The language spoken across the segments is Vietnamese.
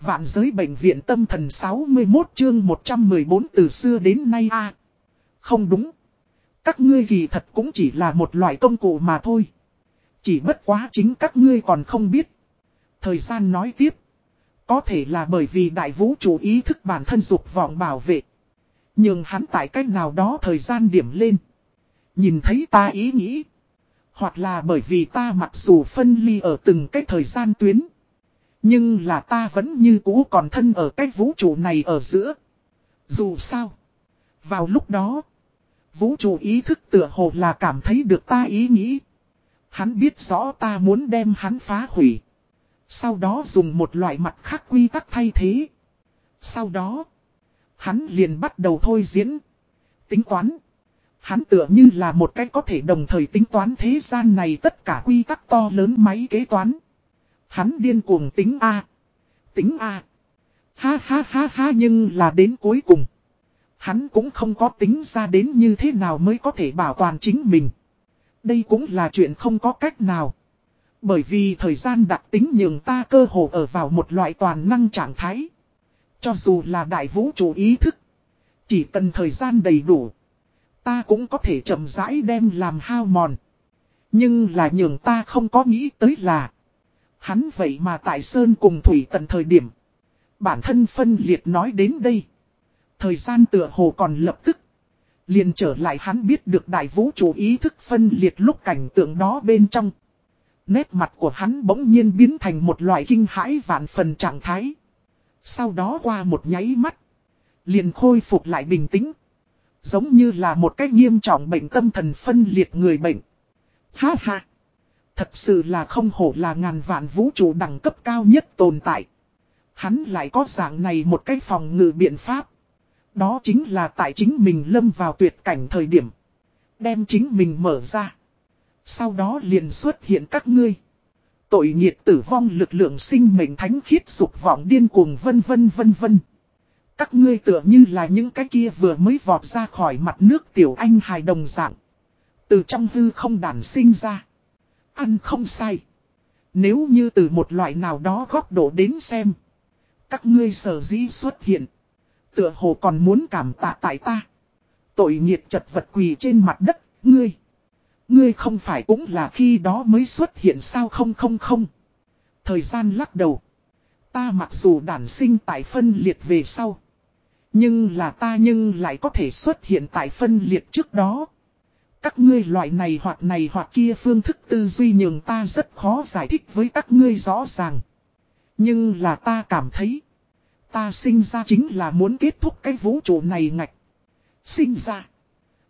Vạn giới bệnh viện tâm thần 61 chương 114 từ xưa đến nay a Không đúng. Các ngươi kỳ thật cũng chỉ là một loại công cụ mà thôi. Chỉ bất quá chính các ngươi còn không biết. Thời gian nói tiếp. Có thể là bởi vì đại vũ chủ ý thức bản thân dục vọng bảo vệ. Nhưng hắn tại cách nào đó thời gian điểm lên. Nhìn thấy ta ý nghĩ. Hoặc là bởi vì ta mặc dù phân ly ở từng cái thời gian tuyến. Nhưng là ta vẫn như cũ còn thân ở cái vũ trụ này ở giữa. Dù sao. Vào lúc đó. Vũ trụ ý thức tựa hồ là cảm thấy được ta ý nghĩ. Hắn biết rõ ta muốn đem hắn phá hủy. Sau đó dùng một loại mặt khác quy tắc thay thế. Sau đó. Hắn liền bắt đầu thôi diễn. Tính toán. Hắn tựa như là một cái có thể đồng thời tính toán thế gian này tất cả quy tắc to lớn máy kế toán. Hắn điên cuồng tính A. Tính A. Ha ha ha ha nhưng là đến cuối cùng. Hắn cũng không có tính ra đến như thế nào mới có thể bảo toàn chính mình. Đây cũng là chuyện không có cách nào. Bởi vì thời gian đặc tính nhường ta cơ hồ ở vào một loại toàn năng trạng thái. Cho dù là đại vũ trụ ý thức. Chỉ cần thời gian đầy đủ. Ta cũng có thể chậm rãi đem làm hao mòn. Nhưng là nhường ta không có nghĩ tới là. Hắn vậy mà tại Sơn cùng Thủy tận thời điểm. Bản thân phân liệt nói đến đây. Thời gian tựa hồ còn lập tức. Liền trở lại hắn biết được đại vũ trụ ý thức phân liệt lúc cảnh tượng đó bên trong. Nét mặt của hắn bỗng nhiên biến thành một loại kinh hãi vạn phần trạng thái. Sau đó qua một nháy mắt. Liền khôi phục lại bình tĩnh. Giống như là một cách nghiêm trọng bệnh tâm thần phân liệt người bệnh. Ha ha. Thật sự là không hổ là ngàn vạn vũ trụ đẳng cấp cao nhất tồn tại. Hắn lại có dạng này một cái phòng ngự biện pháp. Đó chính là tại chính mình lâm vào tuyệt cảnh thời điểm. Đem chính mình mở ra. Sau đó liền xuất hiện các ngươi. Tội nghiệt tử vong lực lượng sinh mệnh thánh khiết sụp vọng điên cuồng vân vân vân vân. Các ngươi tựa như là những cái kia vừa mới vọt ra khỏi mặt nước tiểu anh hài đồng dạng. Từ trong hư không đản sinh ra. Ăn không sai. Nếu như từ một loại nào đó góc độ đến xem. Các ngươi sở dĩ xuất hiện. Tựa hồ còn muốn cảm tạ tại ta. Tội nghiệt chật vật quỳ trên mặt đất, ngươi. Ngươi không phải cũng là khi đó mới xuất hiện sao không không không. Thời gian lắc đầu. Ta mặc dù đản sinh tại phân liệt về sau. Nhưng là ta nhưng lại có thể xuất hiện tại phân liệt trước đó. Các ngươi loại này hoặc này hoặc kia phương thức tư duy nhường ta rất khó giải thích với các ngươi rõ ràng. Nhưng là ta cảm thấy. Ta sinh ra chính là muốn kết thúc cái vũ trụ này ngạch. Sinh ra.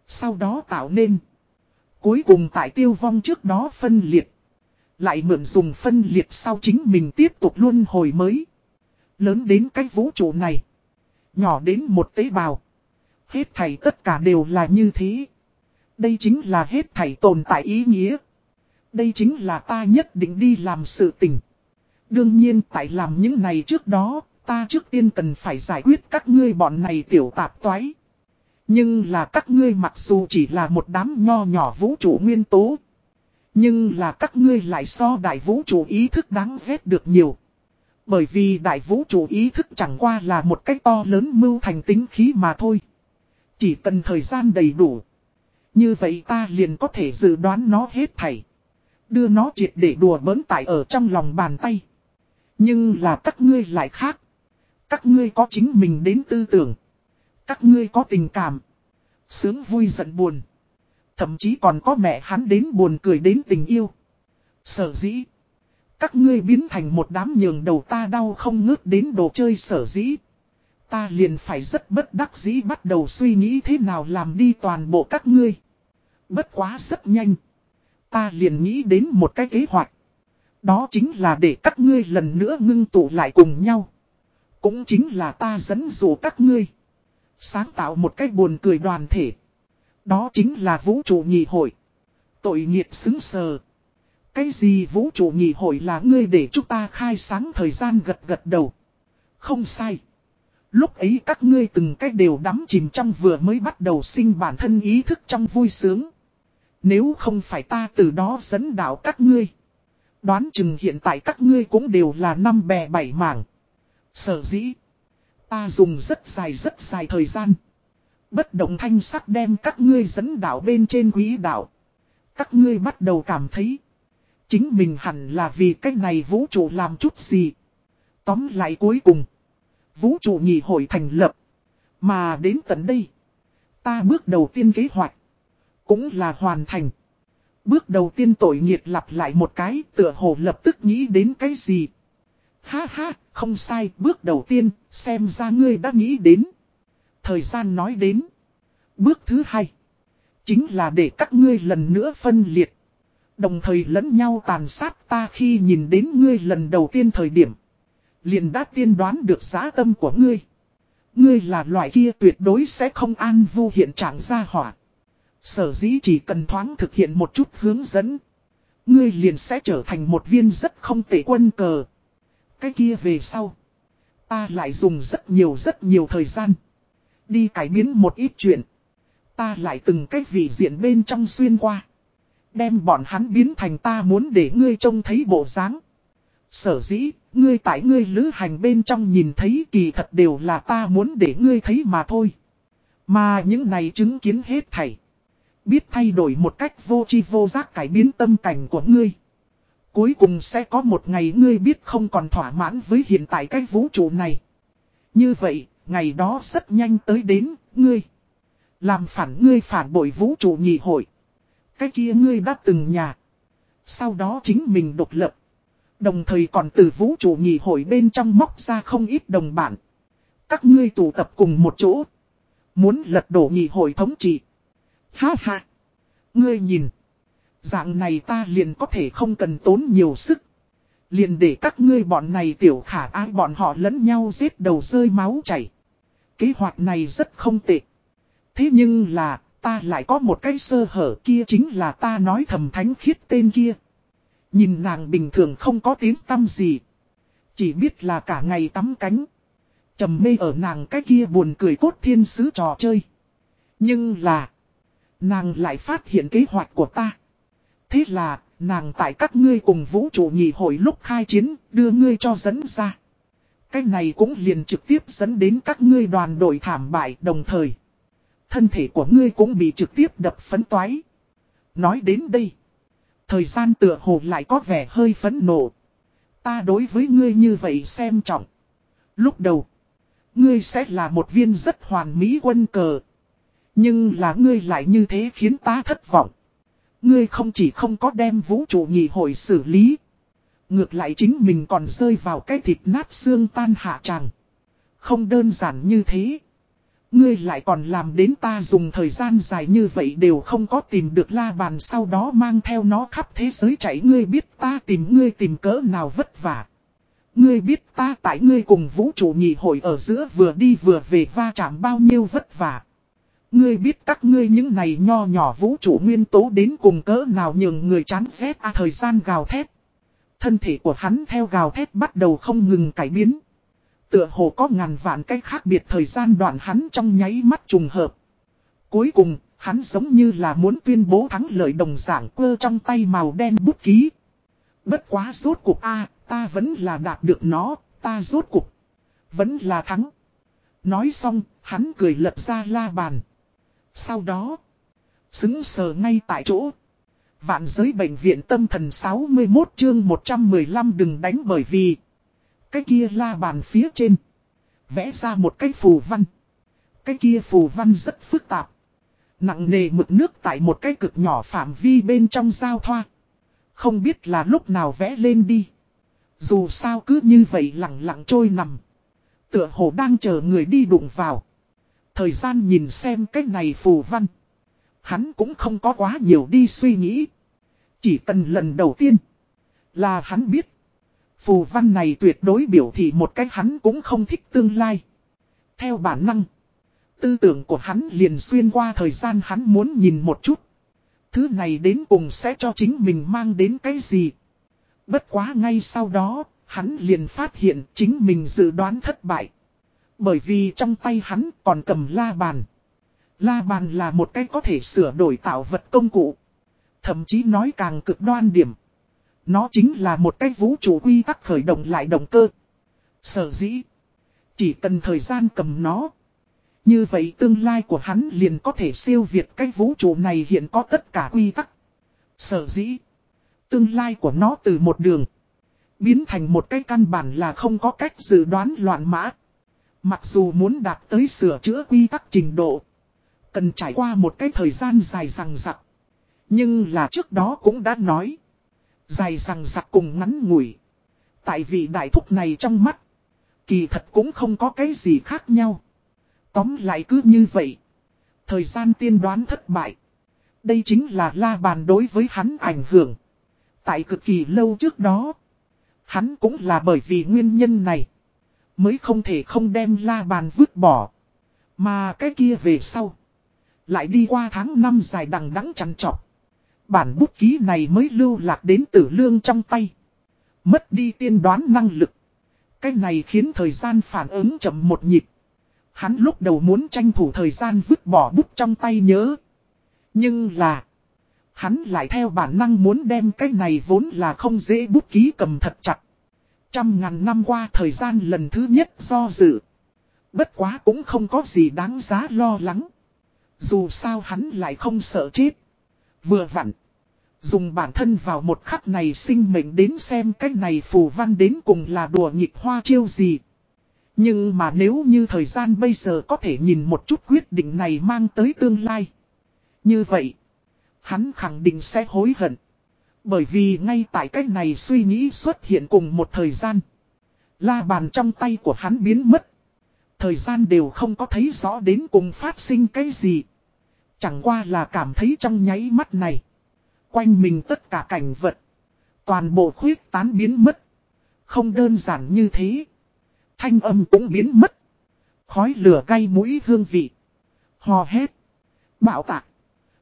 Sau đó tạo nên. Cuối cùng tại tiêu vong trước đó phân liệt. Lại mượn dùng phân liệt sau chính mình tiếp tục luôn hồi mới. Lớn đến cái vũ trụ này. Nhỏ đến một tế bào. Hết thảy tất cả đều là như thế. Đây chính là hết thảy tồn tại ý nghĩa. Đây chính là ta nhất định đi làm sự tình. Đương nhiên tại làm những này trước đó, ta trước tiên cần phải giải quyết các ngươi bọn này tiểu tạp toái. Nhưng là các ngươi mặc dù chỉ là một đám nho nhỏ vũ trụ nguyên tố. Nhưng là các ngươi lại so đại vũ trụ ý thức đáng ghét được nhiều. Bởi vì đại vũ trụ ý thức chẳng qua là một cách to lớn mưu thành tính khí mà thôi. Chỉ cần thời gian đầy đủ. Như vậy ta liền có thể dự đoán nó hết thảy. Đưa nó triệt để đùa bỡn tại ở trong lòng bàn tay. Nhưng là các ngươi lại khác. Các ngươi có chính mình đến tư tưởng. Các ngươi có tình cảm. Sướng vui giận buồn. Thậm chí còn có mẹ hắn đến buồn cười đến tình yêu. Sở dĩ. Các ngươi biến thành một đám nhường đầu ta đau không ngớt đến đồ chơi sở dĩ. Ta liền phải rất bất đắc dĩ bắt đầu suy nghĩ thế nào làm đi toàn bộ các ngươi. Bất quá rất nhanh. Ta liền nghĩ đến một cái kế hoạch. Đó chính là để các ngươi lần nữa ngưng tụ lại cùng nhau. Cũng chính là ta dẫn dụ các ngươi. Sáng tạo một cái buồn cười đoàn thể. Đó chính là vũ trụ nhị hội. Tội nghiệp xứng sờ. Cái gì vũ trụ nhị hội là ngươi để chúng ta khai sáng thời gian gật gật đầu. Không sai. Lúc ấy các ngươi từng cách đều đắm chìm trong vừa mới bắt đầu sinh bản thân ý thức trong vui sướng. Nếu không phải ta từ đó dẫn đạo các ngươi. Đoán chừng hiện tại các ngươi cũng đều là năm bè bảy mảng. Sở dĩ. Ta dùng rất dài rất dài thời gian. Bất động thanh sắc đem các ngươi dẫn đảo bên trên quý đảo. Các ngươi bắt đầu cảm thấy. Chính mình hẳn là vì cách này vũ trụ làm chút gì. Tóm lại cuối cùng. Vũ trụ nhị hội thành lập. Mà đến tận đây. Ta bước đầu tiên kế hoạch. Cũng là hoàn thành. Bước đầu tiên tội nghiệt lặp lại một cái tựa hồ lập tức nghĩ đến cái gì. Ha ha, không sai, bước đầu tiên, xem ra ngươi đã nghĩ đến. Thời gian nói đến. Bước thứ hai. Chính là để các ngươi lần nữa phân liệt. Đồng thời lẫn nhau tàn sát ta khi nhìn đến ngươi lần đầu tiên thời điểm. Liền đã tiên đoán được giá tâm của ngươi. Ngươi là loại kia tuyệt đối sẽ không an vu hiện trạng ra hỏa. Sở dĩ chỉ cần thoáng thực hiện một chút hướng dẫn. Ngươi liền sẽ trở thành một viên rất không tệ quân cờ. Cái kia về sau. Ta lại dùng rất nhiều rất nhiều thời gian. Đi cải biến một ít chuyện. Ta lại từng cách vị diện bên trong xuyên qua. Đem bọn hắn biến thành ta muốn để ngươi trông thấy bộ dáng. Sở dĩ, ngươi tại ngươi lữ hành bên trong nhìn thấy kỳ thật đều là ta muốn để ngươi thấy mà thôi. Mà những này chứng kiến hết thảy. Biết thay đổi một cách vô chi vô giác cải biến tâm cảnh của ngươi. Cuối cùng sẽ có một ngày ngươi biết không còn thỏa mãn với hiện tại cái vũ trụ này. Như vậy, ngày đó rất nhanh tới đến, ngươi. Làm phản ngươi phản bội vũ trụ nhị hội. Cái kia ngươi đã từng nhà. Sau đó chính mình độc lập. Đồng thời còn từ vũ trụ nhị hội bên trong móc ra không ít đồng bản. Các ngươi tụ tập cùng một chỗ. Muốn lật đổ nhị hội thống trị. Ha ha. Ngươi nhìn. Dạng này ta liền có thể không cần tốn nhiều sức. Liền để các ngươi bọn này tiểu khả ai bọn họ lẫn nhau giết đầu rơi máu chảy. Kế hoạch này rất không tệ. Thế nhưng là, ta lại có một cái sơ hở kia chính là ta nói thầm thánh khiết tên kia. Nhìn nàng bình thường không có tiếng tâm gì. Chỉ biết là cả ngày tắm cánh. trầm mê ở nàng cái kia buồn cười cốt thiên sứ trò chơi. Nhưng là, nàng lại phát hiện kế hoạch của ta. Thế là, nàng tại các ngươi cùng vũ trụ nhị hội lúc khai chiến, đưa ngươi cho dẫn ra. Cái này cũng liền trực tiếp dẫn đến các ngươi đoàn đội thảm bại đồng thời. Thân thể của ngươi cũng bị trực tiếp đập phấn toái. Nói đến đây. Thời gian tựa hồ lại có vẻ hơi phấn nộ. Ta đối với ngươi như vậy xem trọng. Lúc đầu. Ngươi sẽ là một viên rất hoàn mỹ quân cờ. Nhưng là ngươi lại như thế khiến ta thất vọng. Ngươi không chỉ không có đem vũ trụ nghị hội xử lý. Ngược lại chính mình còn rơi vào cái thịt nát xương tan hạ tràng. Không đơn giản như thế. Ngươi lại còn làm đến ta dùng thời gian dài như vậy đều không có tìm được la bàn sau đó mang theo nó khắp thế giới chạy ngươi biết ta tìm ngươi tìm cỡ nào vất vả. Ngươi biết ta tại ngươi cùng vũ trụ nhị hội ở giữa vừa đi vừa về va chạm bao nhiêu vất vả. Ngươi biết các ngươi những này nho nhỏ vũ trụ nguyên tố đến cùng cỡ nào nhường người chán ghét à thời gian gào thét. Thân thể của hắn theo gào thét bắt đầu không ngừng cải biến. Tựa hồ có ngàn vạn cách khác biệt thời gian đoạn hắn trong nháy mắt trùng hợp. Cuối cùng, hắn giống như là muốn tuyên bố thắng lợi đồng giảng quơ trong tay màu đen bút ký. Bất quá rốt cuộc A, ta vẫn là đạt được nó, ta rốt cuộc. Vẫn là thắng. Nói xong, hắn cười lật ra la bàn. Sau đó, xứng sờ ngay tại chỗ. Vạn giới bệnh viện tâm thần 61 chương 115 đừng đánh bởi vì cái kia la bàn phía trên. Vẽ ra một cái phù văn. Cái kia phù văn rất phức tạp. Nặng nề mực nước tại một cái cực nhỏ phạm vi bên trong giao thoa. Không biết là lúc nào vẽ lên đi. Dù sao cứ như vậy lặng lặng trôi nằm. Tựa hồ đang chờ người đi đụng vào. Thời gian nhìn xem cái này phù văn. Hắn cũng không có quá nhiều đi suy nghĩ. Chỉ cần lần đầu tiên. Là hắn biết. Phù văn này tuyệt đối biểu thị một cách hắn cũng không thích tương lai. Theo bản năng. Tư tưởng của hắn liền xuyên qua thời gian hắn muốn nhìn một chút. Thứ này đến cùng sẽ cho chính mình mang đến cái gì. Bất quá ngay sau đó, hắn liền phát hiện chính mình dự đoán thất bại. Bởi vì trong tay hắn còn cầm la bàn. La bàn là một cái có thể sửa đổi tạo vật công cụ. Thậm chí nói càng cực đoan điểm. Nó chính là một cái vũ trụ quy tắc khởi động lại động cơ. Sở dĩ. Chỉ cần thời gian cầm nó. Như vậy tương lai của hắn liền có thể siêu việt cái vũ trụ này hiện có tất cả quy tắc. Sở dĩ. Tương lai của nó từ một đường. Biến thành một cái căn bản là không có cách dự đoán loạn mã. Mặc dù muốn đạt tới sửa chữa quy tắc trình độ. Cần trải qua một cái thời gian dài rằng rặc. Nhưng là trước đó cũng đã nói. Dài rằng rặc cùng ngắn ngủi. Tại vì đại thúc này trong mắt. Kỳ thật cũng không có cái gì khác nhau. Tóm lại cứ như vậy. Thời gian tiên đoán thất bại. Đây chính là la bàn đối với hắn ảnh hưởng. Tại cực kỳ lâu trước đó. Hắn cũng là bởi vì nguyên nhân này. Mới không thể không đem la bàn vứt bỏ. Mà cái kia về sau. Lại đi qua tháng năm dài đằng đẵng chăn trọc. Bản bút ký này mới lưu lạc đến tử lương trong tay. Mất đi tiên đoán năng lực. Cái này khiến thời gian phản ứng chậm một nhịp. Hắn lúc đầu muốn tranh thủ thời gian vứt bỏ bút trong tay nhớ. Nhưng là. Hắn lại theo bản năng muốn đem cái này vốn là không dễ bút ký cầm thật chặt. Trăm ngàn năm qua thời gian lần thứ nhất do dự. Bất quá cũng không có gì đáng giá lo lắng. Dù sao hắn lại không sợ chết. Vừa vặn. Dùng bản thân vào một khắc này sinh mệnh đến xem cách này phù văn đến cùng là đùa nghịch hoa chiêu gì. Nhưng mà nếu như thời gian bây giờ có thể nhìn một chút quyết định này mang tới tương lai. Như vậy, hắn khẳng định sẽ hối hận. Bởi vì ngay tại cách này suy nghĩ xuất hiện cùng một thời gian. La bàn trong tay của hắn biến mất. Thời gian đều không có thấy rõ đến cùng phát sinh cái gì. Chẳng qua là cảm thấy trong nháy mắt này. Quanh mình tất cả cảnh vật. Toàn bộ khuyết tán biến mất. Không đơn giản như thế. Thanh âm cũng biến mất. Khói lửa gây mũi hương vị. Hò hét. Bạo tạc.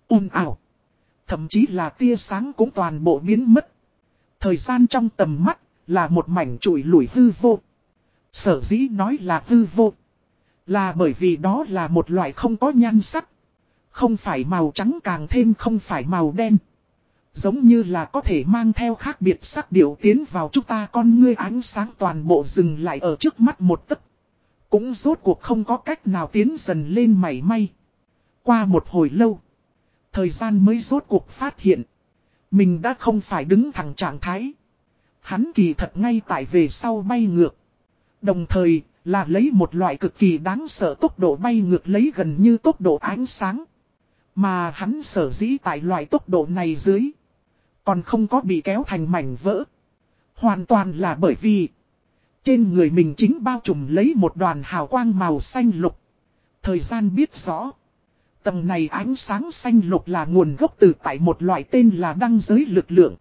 un ảo. Thậm chí là tia sáng cũng toàn bộ biến mất. Thời gian trong tầm mắt là một mảnh trụi lủi hư vô. Sở dĩ nói là hư vô. Là bởi vì đó là một loại không có nhan sắc. Không phải màu trắng càng thêm không phải màu đen. Giống như là có thể mang theo khác biệt sắc điệu tiến vào chúng ta con ngươi ánh sáng toàn bộ dừng lại ở trước mắt một tấc. Cũng rốt cuộc không có cách nào tiến dần lên mảy may. Qua một hồi lâu. Thời gian mới rốt cuộc phát hiện. Mình đã không phải đứng thẳng trạng thái. Hắn kỳ thật ngay tại về sau bay ngược. Đồng thời là lấy một loại cực kỳ đáng sợ tốc độ bay ngược lấy gần như tốc độ ánh sáng. Mà hắn sở dĩ tại loại tốc độ này dưới. Còn không có bị kéo thành mảnh vỡ. Hoàn toàn là bởi vì. Trên người mình chính bao trùm lấy một đoàn hào quang màu xanh lục. Thời gian biết rõ. Tầng này ánh sáng xanh lục là nguồn gốc từ tại một loại tên là đăng giới lực lượng.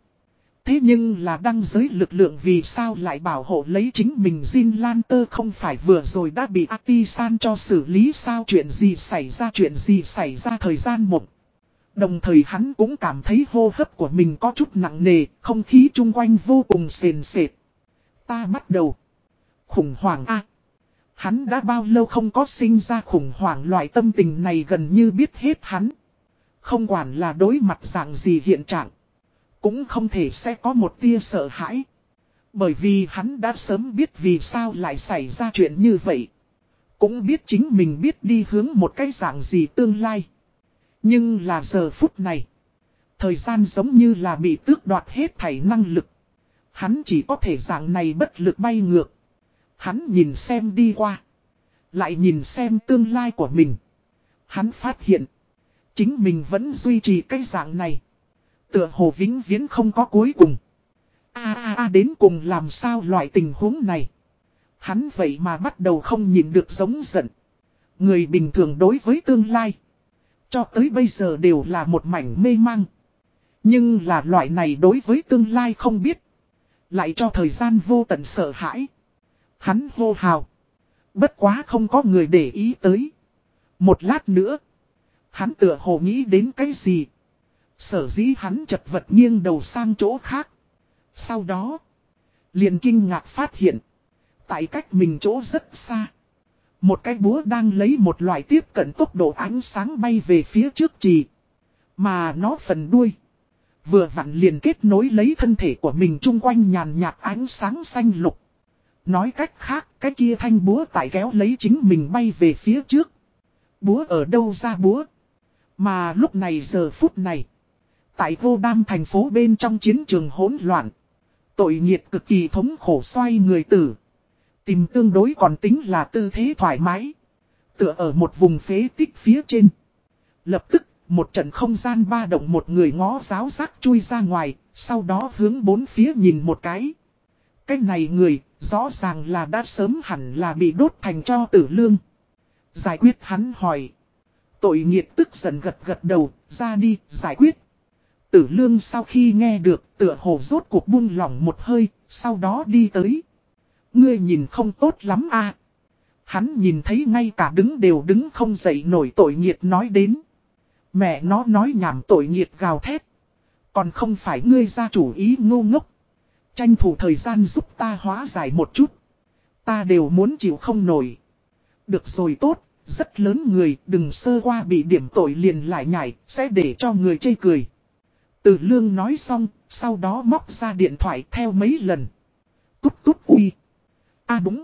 Thế nhưng là đăng giới lực lượng vì sao lại bảo hộ lấy chính mình Jin Lan Tơ không phải vừa rồi đã bị Ati-san cho xử lý sao chuyện gì xảy ra, chuyện gì xảy ra, thời gian mộng. Đồng thời hắn cũng cảm thấy hô hấp của mình có chút nặng nề, không khí chung quanh vô cùng sền sệt. Ta bắt đầu. Khủng hoảng A. hắn đã bao lâu không có sinh ra khủng hoảng loại tâm tình này gần như biết hết hắn. Không quản là đối mặt dạng gì hiện trạng. Cũng không thể sẽ có một tia sợ hãi. Bởi vì hắn đã sớm biết vì sao lại xảy ra chuyện như vậy. Cũng biết chính mình biết đi hướng một cái dạng gì tương lai. Nhưng là giờ phút này. Thời gian giống như là bị tước đoạt hết thảy năng lực. Hắn chỉ có thể dạng này bất lực bay ngược. Hắn nhìn xem đi qua. Lại nhìn xem tương lai của mình. Hắn phát hiện. Chính mình vẫn duy trì cái dạng này. Tựa hồ vĩnh viễn không có cuối cùng. a a a, đến cùng làm sao loại tình huống này. Hắn vậy mà bắt đầu không nhìn được giống giận. Người bình thường đối với tương lai. Cho tới bây giờ đều là một mảnh mê mang. Nhưng là loại này đối với tương lai không biết. Lại cho thời gian vô tận sợ hãi. Hắn hô hào. Bất quá không có người để ý tới. Một lát nữa. Hắn tựa hồ nghĩ đến cái gì. Sở dĩ hắn chật vật nghiêng đầu sang chỗ khác. Sau đó. Liền kinh ngạc phát hiện. Tại cách mình chỗ rất xa. Một cái búa đang lấy một loại tiếp cận tốc độ ánh sáng bay về phía trước trì. Mà nó phần đuôi. Vừa vặn liền kết nối lấy thân thể của mình chung quanh nhàn nhạt ánh sáng xanh lục. Nói cách khác, cái kia thanh búa tải kéo lấy chính mình bay về phía trước. Búa ở đâu ra búa? Mà lúc này giờ phút này. Tại vô đam thành phố bên trong chiến trường hỗn loạn. Tội nghiệt cực kỳ thống khổ xoay người tử. Tìm tương đối còn tính là tư thế thoải mái. Tựa ở một vùng phế tích phía trên. Lập tức, một trận không gian ba động một người ngó giáo giác chui ra ngoài, sau đó hướng bốn phía nhìn một cái. Cái này người, rõ ràng là đã sớm hẳn là bị đốt thành cho tử lương. Giải quyết hắn hỏi. Tội nghiệt tức giận gật gật đầu, ra đi, giải quyết. Tử lương sau khi nghe được, tựa hồ rốt cuộc buông lỏng một hơi, sau đó đi tới. Ngươi nhìn không tốt lắm à. Hắn nhìn thấy ngay cả đứng đều đứng không dậy nổi tội nghiệt nói đến. Mẹ nó nói nhảm tội nghiệt gào thét. Còn không phải ngươi ra chủ ý ngu ngốc. Tranh thủ thời gian giúp ta hóa giải một chút. Ta đều muốn chịu không nổi. Được rồi tốt, rất lớn người, đừng sơ qua bị điểm tội liền lại nhảy, sẽ để cho người chê cười. Từ lương nói xong, sau đó móc ra điện thoại theo mấy lần. Tút tút uy. À đúng.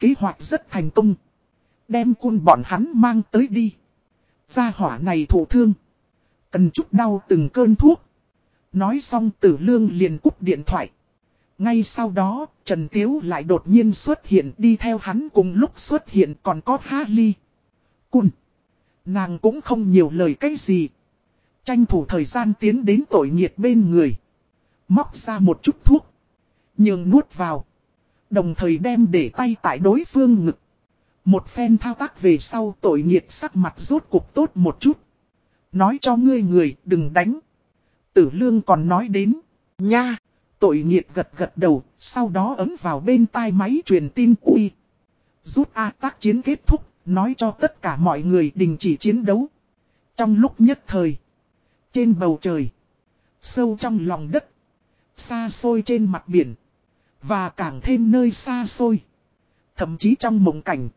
Kế hoạch rất thành công. Đem cun bọn hắn mang tới đi. Gia hỏa này thổ thương. Cần chút đau từng cơn thuốc. Nói xong tử lương liền cúp điện thoại. Ngay sau đó, Trần Tiếu lại đột nhiên xuất hiện đi theo hắn cùng lúc xuất hiện còn có Há Ly. Cun. Nàng cũng không nhiều lời cái gì. Tranh thủ thời gian tiến đến tội nghiệt bên người. Móc ra một chút thuốc. Nhưng nuốt vào. Đồng thời đem để tay tại đối phương ngực. Một phen thao tác về sau tội nghiệt sắc mặt rốt cục tốt một chút. Nói cho ngươi người, đừng đánh. Tử lương còn nói đến. Nha. Tội nghiệt gật gật đầu. Sau đó ấn vào bên tai máy truyền tin uy. Rút A tác chiến kết thúc. Nói cho tất cả mọi người đình chỉ chiến đấu. Trong lúc nhất thời. Trên bầu trời. Sâu trong lòng đất. Xa xôi trên mặt biển. Và càng thêm nơi xa xôi. Thậm chí trong mộng cảnh.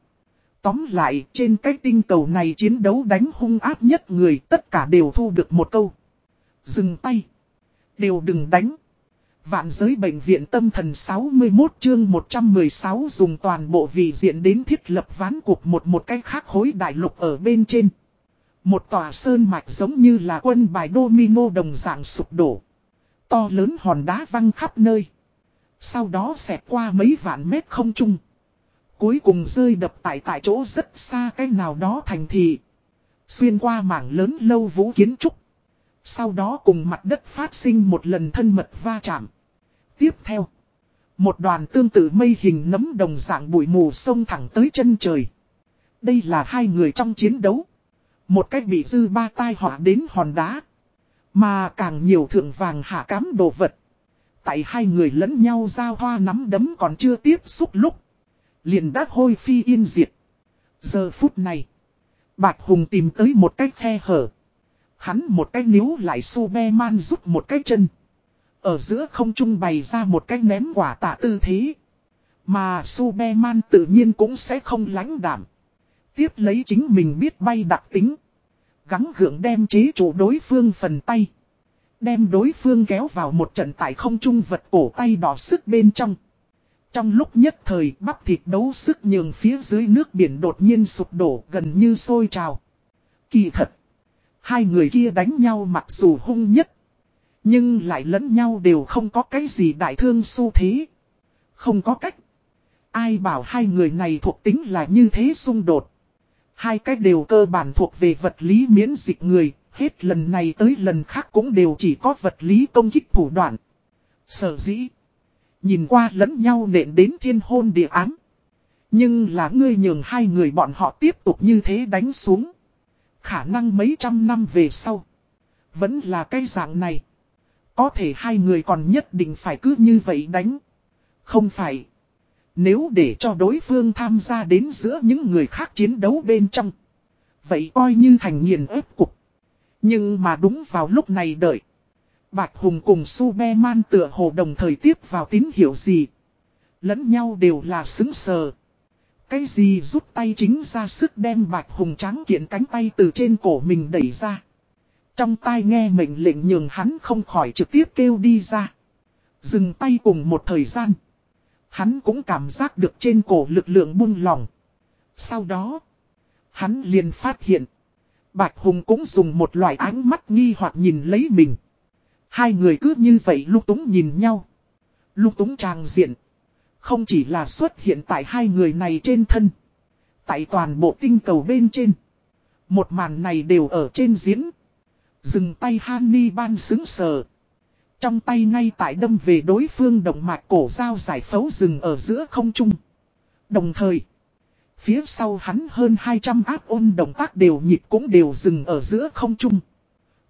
Tóm lại, trên cái tinh cầu này chiến đấu đánh hung áp nhất người, tất cả đều thu được một câu. Dừng tay. Đều đừng đánh. Vạn giới bệnh viện tâm thần 61 chương 116 dùng toàn bộ vị diện đến thiết lập ván cuộc một một cách khác khối đại lục ở bên trên. Một tòa sơn mạch giống như là quân bài domino đồng dạng sụp đổ. To lớn hòn đá văng khắp nơi. Sau đó xẹt qua mấy vạn mét không trung. Cuối cùng rơi đập tại tại chỗ rất xa cái nào đó thành thị. Xuyên qua mảng lớn lâu vũ kiến trúc. Sau đó cùng mặt đất phát sinh một lần thân mật va chạm. Tiếp theo. Một đoàn tương tự mây hình nấm đồng dạng bụi mù sông thẳng tới chân trời. Đây là hai người trong chiến đấu. Một cách bị dư ba tai họa đến hòn đá. Mà càng nhiều thượng vàng hạ cám đồ vật. Tại hai người lẫn nhau giao hoa nắm đấm còn chưa tiếp xúc lúc. Liền đã hôi phi yên diệt. Giờ phút này. Bạch Hùng tìm tới một cái khe hở. Hắn một cái níu lại su be man rút một cái chân. Ở giữa không trung bày ra một cái ném quả tạ tư thế. Mà su be man tự nhiên cũng sẽ không lánh đảm. Tiếp lấy chính mình biết bay đặc tính. gắn gượng đem chế chủ đối phương phần tay. Đem đối phương kéo vào một trận tại không trung vật cổ tay đỏ sức bên trong. Trong lúc nhất thời bắp thịt đấu sức nhường phía dưới nước biển đột nhiên sụp đổ gần như sôi trào. Kỳ thật. Hai người kia đánh nhau mặc dù hung nhất. Nhưng lại lẫn nhau đều không có cái gì đại thương su thế. Không có cách. Ai bảo hai người này thuộc tính là như thế xung đột. Hai cách đều cơ bản thuộc về vật lý miễn dịch người, hết lần này tới lần khác cũng đều chỉ có vật lý công kích thủ đoạn. Sở dĩ. Nhìn qua lẫn nhau nện đến thiên hôn địa ám. Nhưng là ngươi nhường hai người bọn họ tiếp tục như thế đánh xuống. Khả năng mấy trăm năm về sau. Vẫn là cái dạng này. Có thể hai người còn nhất định phải cứ như vậy đánh. Không phải. Nếu để cho đối phương tham gia đến giữa những người khác chiến đấu bên trong. Vậy coi như thành nghiền ép cục. Nhưng mà đúng vào lúc này đợi. Bạch Hùng cùng Superman tựa hồ đồng thời tiếp vào tín hiệu gì. Lẫn nhau đều là xứng sờ. Cái gì rút tay chính ra sức đem Bạch Hùng trắng kiện cánh tay từ trên cổ mình đẩy ra. Trong tai nghe mệnh lệnh nhường hắn không khỏi trực tiếp kêu đi ra. Dừng tay cùng một thời gian. Hắn cũng cảm giác được trên cổ lực lượng buông lỏng. Sau đó, hắn liền phát hiện. Bạch Hùng cũng dùng một loại ánh mắt nghi hoặc nhìn lấy mình. Hai người cứ như vậy lúc túng nhìn nhau. Lúc túng trang diện. Không chỉ là xuất hiện tại hai người này trên thân. Tại toàn bộ tinh cầu bên trên. Một màn này đều ở trên diễn. Dừng tay Hanni ban xứng sờ. Trong tay ngay tại đâm về đối phương động mạch cổ dao giải phẫu rừng ở giữa không trung. Đồng thời, phía sau hắn hơn 200 áp ôn động tác đều nhịp cũng đều dừng ở giữa không trung.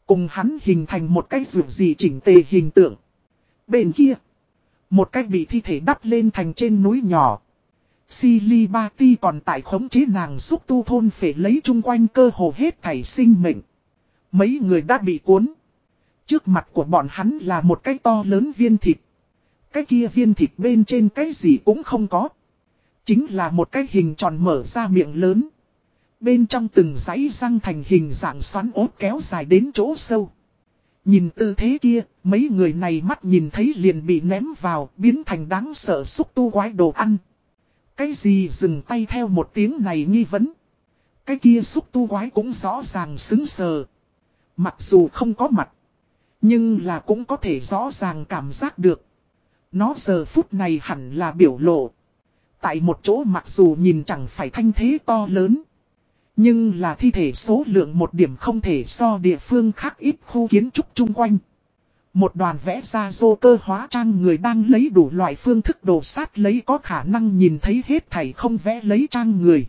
Cùng hắn hình thành một cái rượu gì chỉnh tề hình tượng. Bên kia, một cách bị thi thể đắp lên thành trên núi nhỏ. Silibati còn tại khống chế nàng xúc tu thôn phải lấy chung quanh cơ hồ hết thảy sinh mệnh. Mấy người đã bị cuốn. Trước mặt của bọn hắn là một cái to lớn viên thịt. Cái kia viên thịt bên trên cái gì cũng không có. Chính là một cái hình tròn mở ra miệng lớn. Bên trong từng dãy răng thành hình dạng xoắn ốt kéo dài đến chỗ sâu. Nhìn tư thế kia, mấy người này mắt nhìn thấy liền bị ném vào, biến thành đáng sợ xúc tu quái đồ ăn. Cái gì dừng tay theo một tiếng này nghi vấn. Cái kia xúc tu quái cũng rõ ràng xứng sờ. Mặc dù không có mặt. Nhưng là cũng có thể rõ ràng cảm giác được. Nó giờ phút này hẳn là biểu lộ. Tại một chỗ mặc dù nhìn chẳng phải thanh thế to lớn. Nhưng là thi thể số lượng một điểm không thể so địa phương khác ít khu kiến trúc chung quanh. Một đoàn vẽ ra dô cơ hóa trang người đang lấy đủ loại phương thức đồ sát lấy có khả năng nhìn thấy hết thảy không vẽ lấy trang người.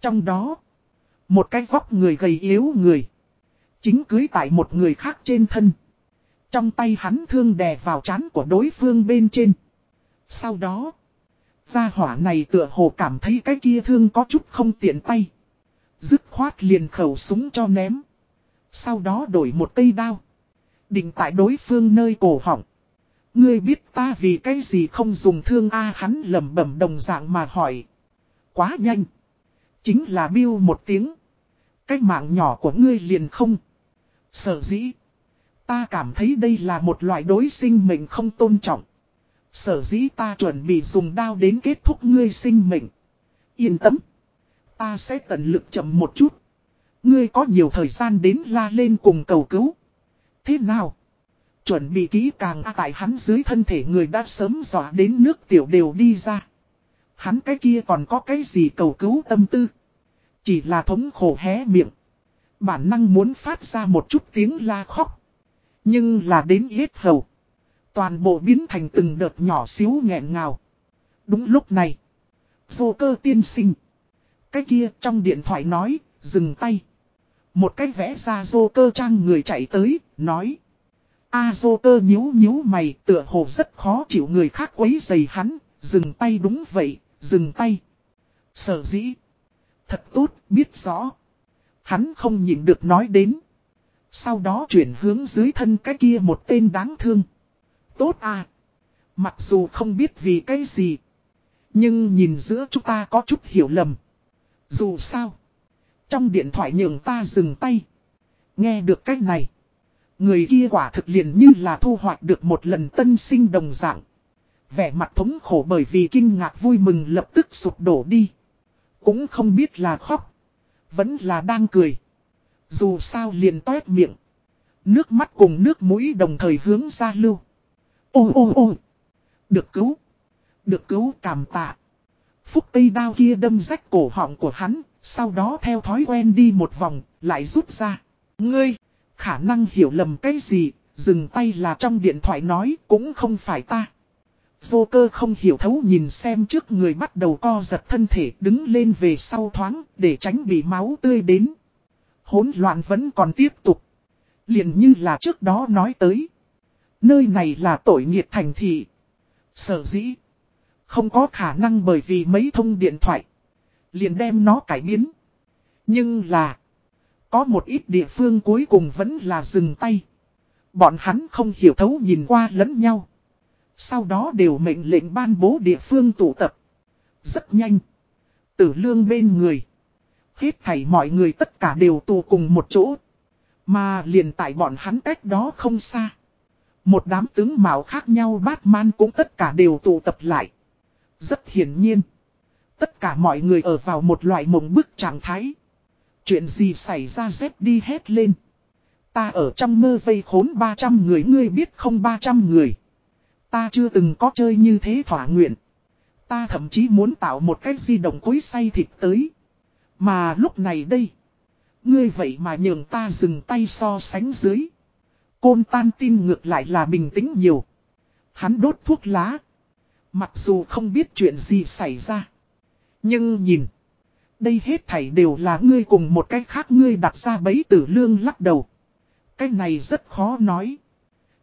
Trong đó, một cái vóc người gầy yếu người. Chính cưới tại một người khác trên thân. Trong tay hắn thương đè vào chán của đối phương bên trên. Sau đó, gia hỏa này tựa hồ cảm thấy cái kia thương có chút không tiện tay. Dứt khoát liền khẩu súng cho ném. Sau đó đổi một cây đao. Định tại đối phương nơi cổ họng. Ngươi biết ta vì cái gì không dùng thương A hắn lầm bẩm đồng dạng mà hỏi. Quá nhanh. Chính là biêu một tiếng. Cái mạng nhỏ của ngươi liền không. Sở dĩ. Ta cảm thấy đây là một loại đối sinh mình không tôn trọng. Sở dĩ ta chuẩn bị dùng đao đến kết thúc ngươi sinh mệnh. Yên tâm. Ta sẽ tận lực chậm một chút. Ngươi có nhiều thời gian đến la lên cùng cầu cứu. Thế nào? Chuẩn bị kỹ càng à, tại hắn dưới thân thể người đã sớm dọa đến nước tiểu đều đi ra. Hắn cái kia còn có cái gì cầu cứu tâm tư. Chỉ là thống khổ hé miệng. Bản năng muốn phát ra một chút tiếng la khóc. Nhưng là đến yết hầu. Toàn bộ biến thành từng đợt nhỏ xíu nghẹn ngào. Đúng lúc này. Vô cơ tiên sinh. Cái kia trong điện thoại nói, dừng tay. Một cái vẽ ra vô cơ trang người chạy tới, nói. A vô cơ nhíu nhíu mày tựa hồ rất khó chịu người khác quấy giày hắn, dừng tay đúng vậy, dừng tay. Sở dĩ. Thật tốt, biết rõ. Hắn không nhịn được nói đến. Sau đó chuyển hướng dưới thân cái kia một tên đáng thương. Tốt à. Mặc dù không biết vì cái gì. Nhưng nhìn giữa chúng ta có chút hiểu lầm. Dù sao. Trong điện thoại nhường ta dừng tay. Nghe được cách này. Người kia quả thực liền như là thu hoạch được một lần tân sinh đồng dạng. Vẻ mặt thống khổ bởi vì kinh ngạc vui mừng lập tức sụp đổ đi. Cũng không biết là khóc. Vẫn là đang cười. Dù sao liền toét miệng. Nước mắt cùng nước mũi đồng thời hướng ra lưu. Ôm ôm ôm. Được cứu. Được cứu cảm tạ. Phúc Tây đao kia đâm rách cổ họng của hắn, sau đó theo thói quen đi một vòng, lại rút ra. Ngươi, khả năng hiểu lầm cái gì, dừng tay là trong điện thoại nói, cũng không phải ta. Vô cơ không hiểu thấu nhìn xem trước người bắt đầu co giật thân thể đứng lên về sau thoáng để tránh bị máu tươi đến. Hốn loạn vẫn còn tiếp tục. liền như là trước đó nói tới. Nơi này là tội nghiệt thành thị. Sở dĩ. Không có khả năng bởi vì mấy thông điện thoại. Liền đem nó cải biến. Nhưng là. Có một ít địa phương cuối cùng vẫn là dừng tay. Bọn hắn không hiểu thấu nhìn qua lẫn nhau. Sau đó đều mệnh lệnh ban bố địa phương tụ tập. Rất nhanh. Tử lương bên người. Hết thảy mọi người tất cả đều tụ cùng một chỗ. Mà liền tại bọn hắn cách đó không xa. Một đám tướng mạo khác nhau Batman cũng tất cả đều tụ tập lại. Rất hiển nhiên. Tất cả mọi người ở vào một loại mộng bức trạng thái. Chuyện gì xảy ra dép đi hết lên. Ta ở trong mơ vây khốn 300 người, ngươi biết không 300 người. Ta chưa từng có chơi như thế thỏa nguyện. Ta thậm chí muốn tạo một cái di động cối say thịt tới. Mà lúc này đây. Ngươi vậy mà nhường ta dừng tay so sánh dưới. Côn tan tin ngược lại là bình tĩnh nhiều. Hắn đốt thuốc lá. Mặc dù không biết chuyện gì xảy ra. Nhưng nhìn. Đây hết thảy đều là ngươi cùng một cách khác ngươi đặt ra bấy tử lương lắc đầu. Cái này rất khó nói.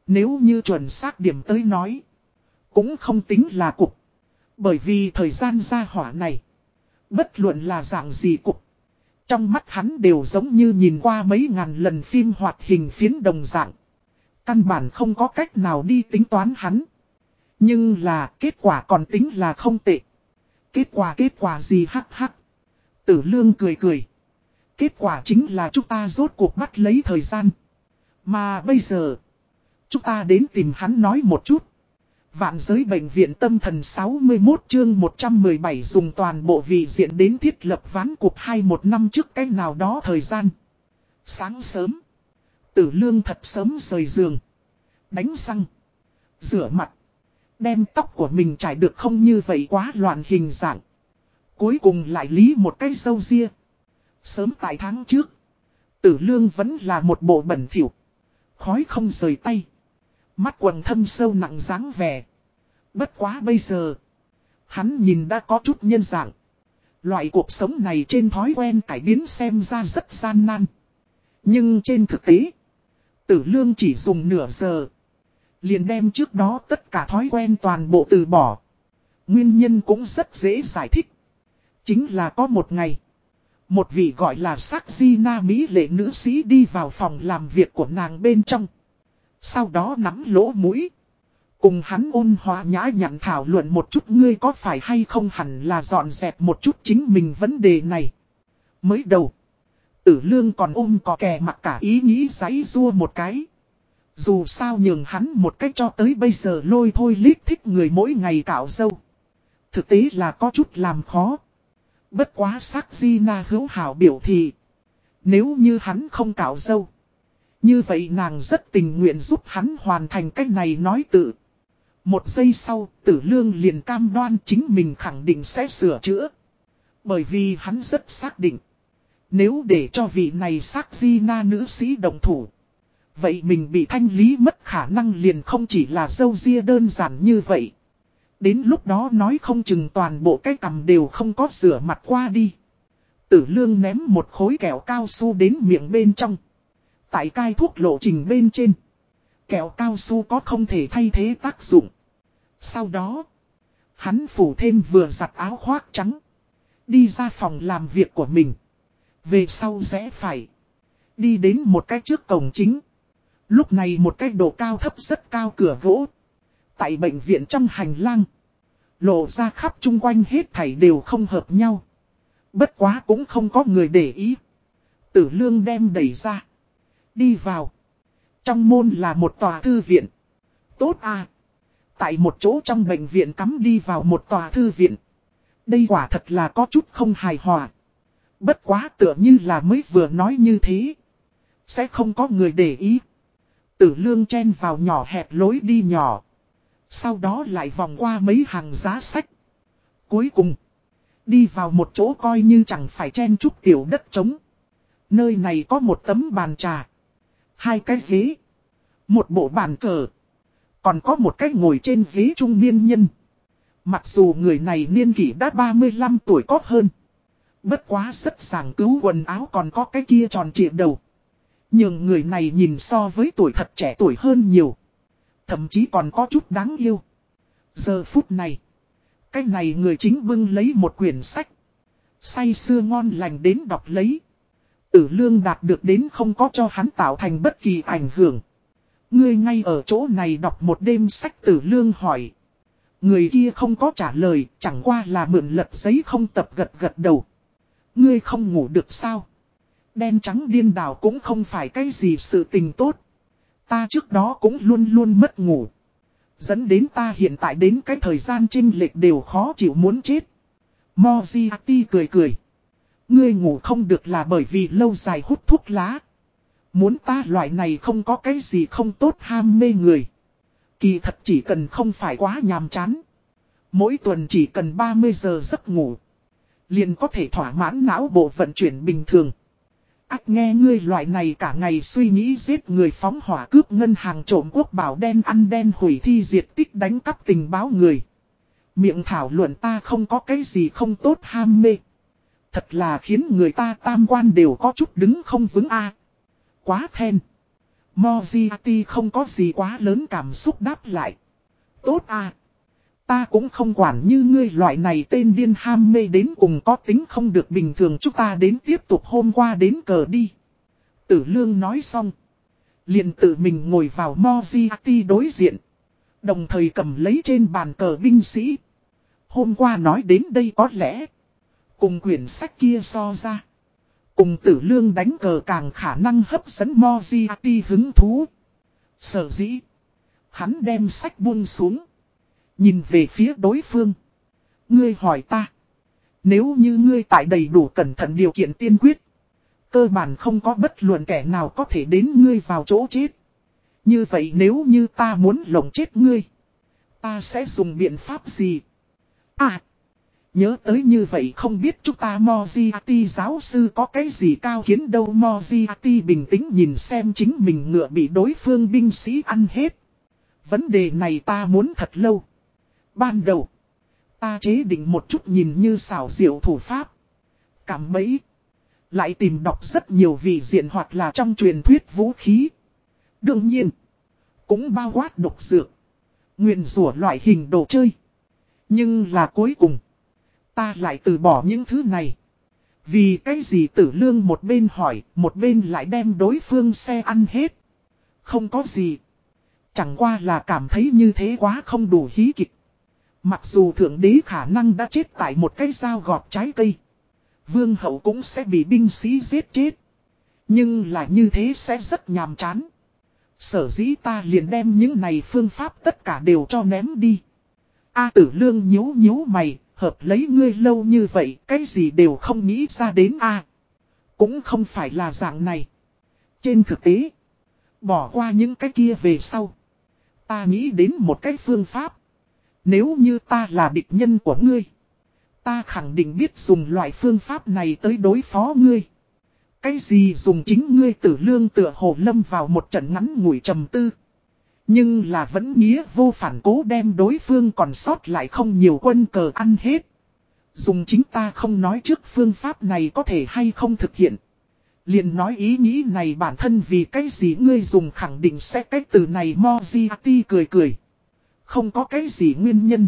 Nếu như chuẩn xác điểm tới nói. Cũng không tính là cục. Bởi vì thời gian ra hỏa này. Bất luận là dạng gì cục. Trong mắt hắn đều giống như nhìn qua mấy ngàn lần phim hoạt hình phiến đồng dạng. Căn bản không có cách nào đi tính toán hắn. Nhưng là kết quả còn tính là không tệ. Kết quả kết quả gì hắc hắc. Tử lương cười cười. Kết quả chính là chúng ta rốt cuộc bắt lấy thời gian. Mà bây giờ, chúng ta đến tìm hắn nói một chút. Vạn giới bệnh viện tâm thần 61 chương 117 dùng toàn bộ vị diện đến thiết lập ván cuộc hai một năm trước cách nào đó thời gian. Sáng sớm, tử lương thật sớm rời giường. Đánh răng, rửa mặt, đem tóc của mình trải được không như vậy quá loạn hình dạng. Cuối cùng lại lý một cái sâu ria. Sớm tại tháng trước, tử lương vẫn là một bộ bẩn thỉu. Khói không rời tay. Mắt quần thâm sâu nặng dáng vẻ. Bất quá bây giờ. Hắn nhìn đã có chút nhân dạng. Loại cuộc sống này trên thói quen cải biến xem ra rất gian nan. Nhưng trên thực tế. Tử lương chỉ dùng nửa giờ. Liền đem trước đó tất cả thói quen toàn bộ từ bỏ. Nguyên nhân cũng rất dễ giải thích. Chính là có một ngày. Một vị gọi là sắc di na Mỹ lệ nữ sĩ đi vào phòng làm việc của nàng bên trong. Sau đó nắm lỗ mũi. Cùng hắn ôn hòa nhã nhặn thảo luận một chút ngươi có phải hay không hẳn là dọn dẹp một chút chính mình vấn đề này. Mới đầu. Tử lương còn ôm có kè mặc cả ý nghĩ giấy rua một cái. Dù sao nhường hắn một cách cho tới bây giờ lôi thôi lít thích người mỗi ngày cạo dâu. Thực tế là có chút làm khó. Bất quá sắc di na hữu hảo biểu thị. Nếu như hắn không cạo dâu. Như vậy nàng rất tình nguyện giúp hắn hoàn thành cách này nói tự. Một giây sau, tử lương liền cam đoan chính mình khẳng định sẽ sửa chữa. Bởi vì hắn rất xác định. Nếu để cho vị này sắc di na nữ sĩ đồng thủ. Vậy mình bị thanh lý mất khả năng liền không chỉ là dâu ria đơn giản như vậy. Đến lúc đó nói không chừng toàn bộ cái cầm đều không có rửa mặt qua đi. Tử lương ném một khối kẹo cao su đến miệng bên trong. Tại cai thuốc lộ trình bên trên. Kẹo cao su có không thể thay thế tác dụng. Sau đó, hắn phủ thêm vừa giặt áo khoác trắng. Đi ra phòng làm việc của mình. Về sau rẽ phải. Đi đến một cái trước cổng chính. Lúc này một cái độ cao thấp rất cao cửa gỗ. Tại bệnh viện trong hành lang. Lộ ra khắp chung quanh hết thảy đều không hợp nhau. Bất quá cũng không có người để ý. Tử lương đem đẩy ra. Đi vào. Trong môn là một tòa thư viện. Tốt à. Tại một chỗ trong bệnh viện cắm đi vào một tòa thư viện. Đây quả thật là có chút không hài hòa. Bất quá tựa như là mới vừa nói như thế. Sẽ không có người để ý. Tử lương chen vào nhỏ hẹp lối đi nhỏ. Sau đó lại vòng qua mấy hàng giá sách. Cuối cùng. Đi vào một chỗ coi như chẳng phải chen chút tiểu đất trống. Nơi này có một tấm bàn trà. Hai cái ghế. Một bộ bàn cờ. Còn có một cái ngồi trên ghế trung niên nhân. Mặc dù người này niên kỷ đã 35 tuổi có hơn. Bất quá rất sàng cứu quần áo còn có cái kia tròn trịa đầu. Nhưng người này nhìn so với tuổi thật trẻ tuổi hơn nhiều. Thậm chí còn có chút đáng yêu. Giờ phút này. Cái này người chính bưng lấy một quyển sách. Say xưa ngon lành đến đọc lấy. Tử lương đạt được đến không có cho hắn tạo thành bất kỳ ảnh hưởng. Ngươi ngay ở chỗ này đọc một đêm sách tử lương hỏi. Người kia không có trả lời, chẳng qua là mượn lật giấy không tập gật gật đầu. Ngươi không ngủ được sao? Đen trắng điên đảo cũng không phải cái gì sự tình tốt. Ta trước đó cũng luôn luôn mất ngủ. Dẫn đến ta hiện tại đến cái thời gian trinh lệch đều khó chịu muốn chết. Moziati cười cười. Ngươi ngủ không được là bởi vì lâu dài hút thuốc lá. Muốn ta loại này không có cái gì không tốt ham mê người. Kỳ thật chỉ cần không phải quá nhàm chán. Mỗi tuần chỉ cần 30 giờ giấc ngủ. Liền có thể thỏa mãn não bộ vận chuyển bình thường. Ác nghe ngươi loại này cả ngày suy nghĩ giết người phóng hỏa cướp ngân hàng trộm quốc bảo đen ăn đen hủy thi diệt tích đánh cắp tình báo người. Miệng thảo luận ta không có cái gì không tốt ham mê. Thật là khiến người ta tam quan đều có chút đứng không vững a Quá then. Moriarty không có gì quá lớn cảm xúc đáp lại. Tốt à. Ta cũng không quản như ngươi loại này tên điên ham mê đến cùng có tính không được bình thường, chúng ta đến tiếp tục hôm qua đến cờ đi. Tử lương nói xong. liền tự mình ngồi vào Moziati đối diện. Đồng thời cầm lấy trên bàn cờ binh sĩ. Hôm qua nói đến đây có lẽ. Cùng quyển sách kia so ra. Cùng tử lương đánh cờ càng khả năng hấp dẫn Moziati hứng thú. Sở dĩ. Hắn đem sách buông xuống. Nhìn về phía đối phương. Ngươi hỏi ta. Nếu như ngươi tại đầy đủ cẩn thận điều kiện tiên quyết. Cơ bản không có bất luận kẻ nào có thể đến ngươi vào chỗ chết. Như vậy nếu như ta muốn lộng chết ngươi. Ta sẽ dùng biện pháp gì? À. Nhớ tới như vậy không biết chúng ta Moziati giáo sư có cái gì cao kiến đâu Moziati bình tĩnh nhìn xem chính mình ngựa bị đối phương binh sĩ ăn hết. Vấn đề này ta muốn thật lâu. Ban đầu, ta chế định một chút nhìn như xảo diệu thủ pháp. Cảm mấy. Lại tìm đọc rất nhiều vị diện hoặc là trong truyền thuyết vũ khí. Đương nhiên, cũng bao quát độc dược. Nguyện rủa loại hình đồ chơi. Nhưng là cuối cùng, ta lại từ bỏ những thứ này. Vì cái gì tử lương một bên hỏi, một bên lại đem đối phương xe ăn hết. Không có gì. Chẳng qua là cảm thấy như thế quá không đủ hí kịch. Mặc dù thượng đế khả năng đã chết tại một cái dao gọt trái cây. Vương hậu cũng sẽ bị binh sĩ giết chết. Nhưng là như thế sẽ rất nhàm chán. Sở dĩ ta liền đem những này phương pháp tất cả đều cho ném đi. A tử lương nhíu nhíu mày, hợp lấy ngươi lâu như vậy, cái gì đều không nghĩ ra đến A. Cũng không phải là dạng này. Trên thực tế, bỏ qua những cái kia về sau. Ta nghĩ đến một cái phương pháp. Nếu như ta là địch nhân của ngươi, ta khẳng định biết dùng loại phương pháp này tới đối phó ngươi. Cái gì dùng chính ngươi tử lương tựa hồ lâm vào một trận ngắn ngủi trầm tư. Nhưng là vẫn nghĩa vô phản cố đem đối phương còn sót lại không nhiều quân cờ ăn hết. Dùng chính ta không nói trước phương pháp này có thể hay không thực hiện. liền nói ý nghĩ này bản thân vì cái gì ngươi dùng khẳng định sẽ cách từ này Moziati cười cười. Không có cái gì nguyên nhân.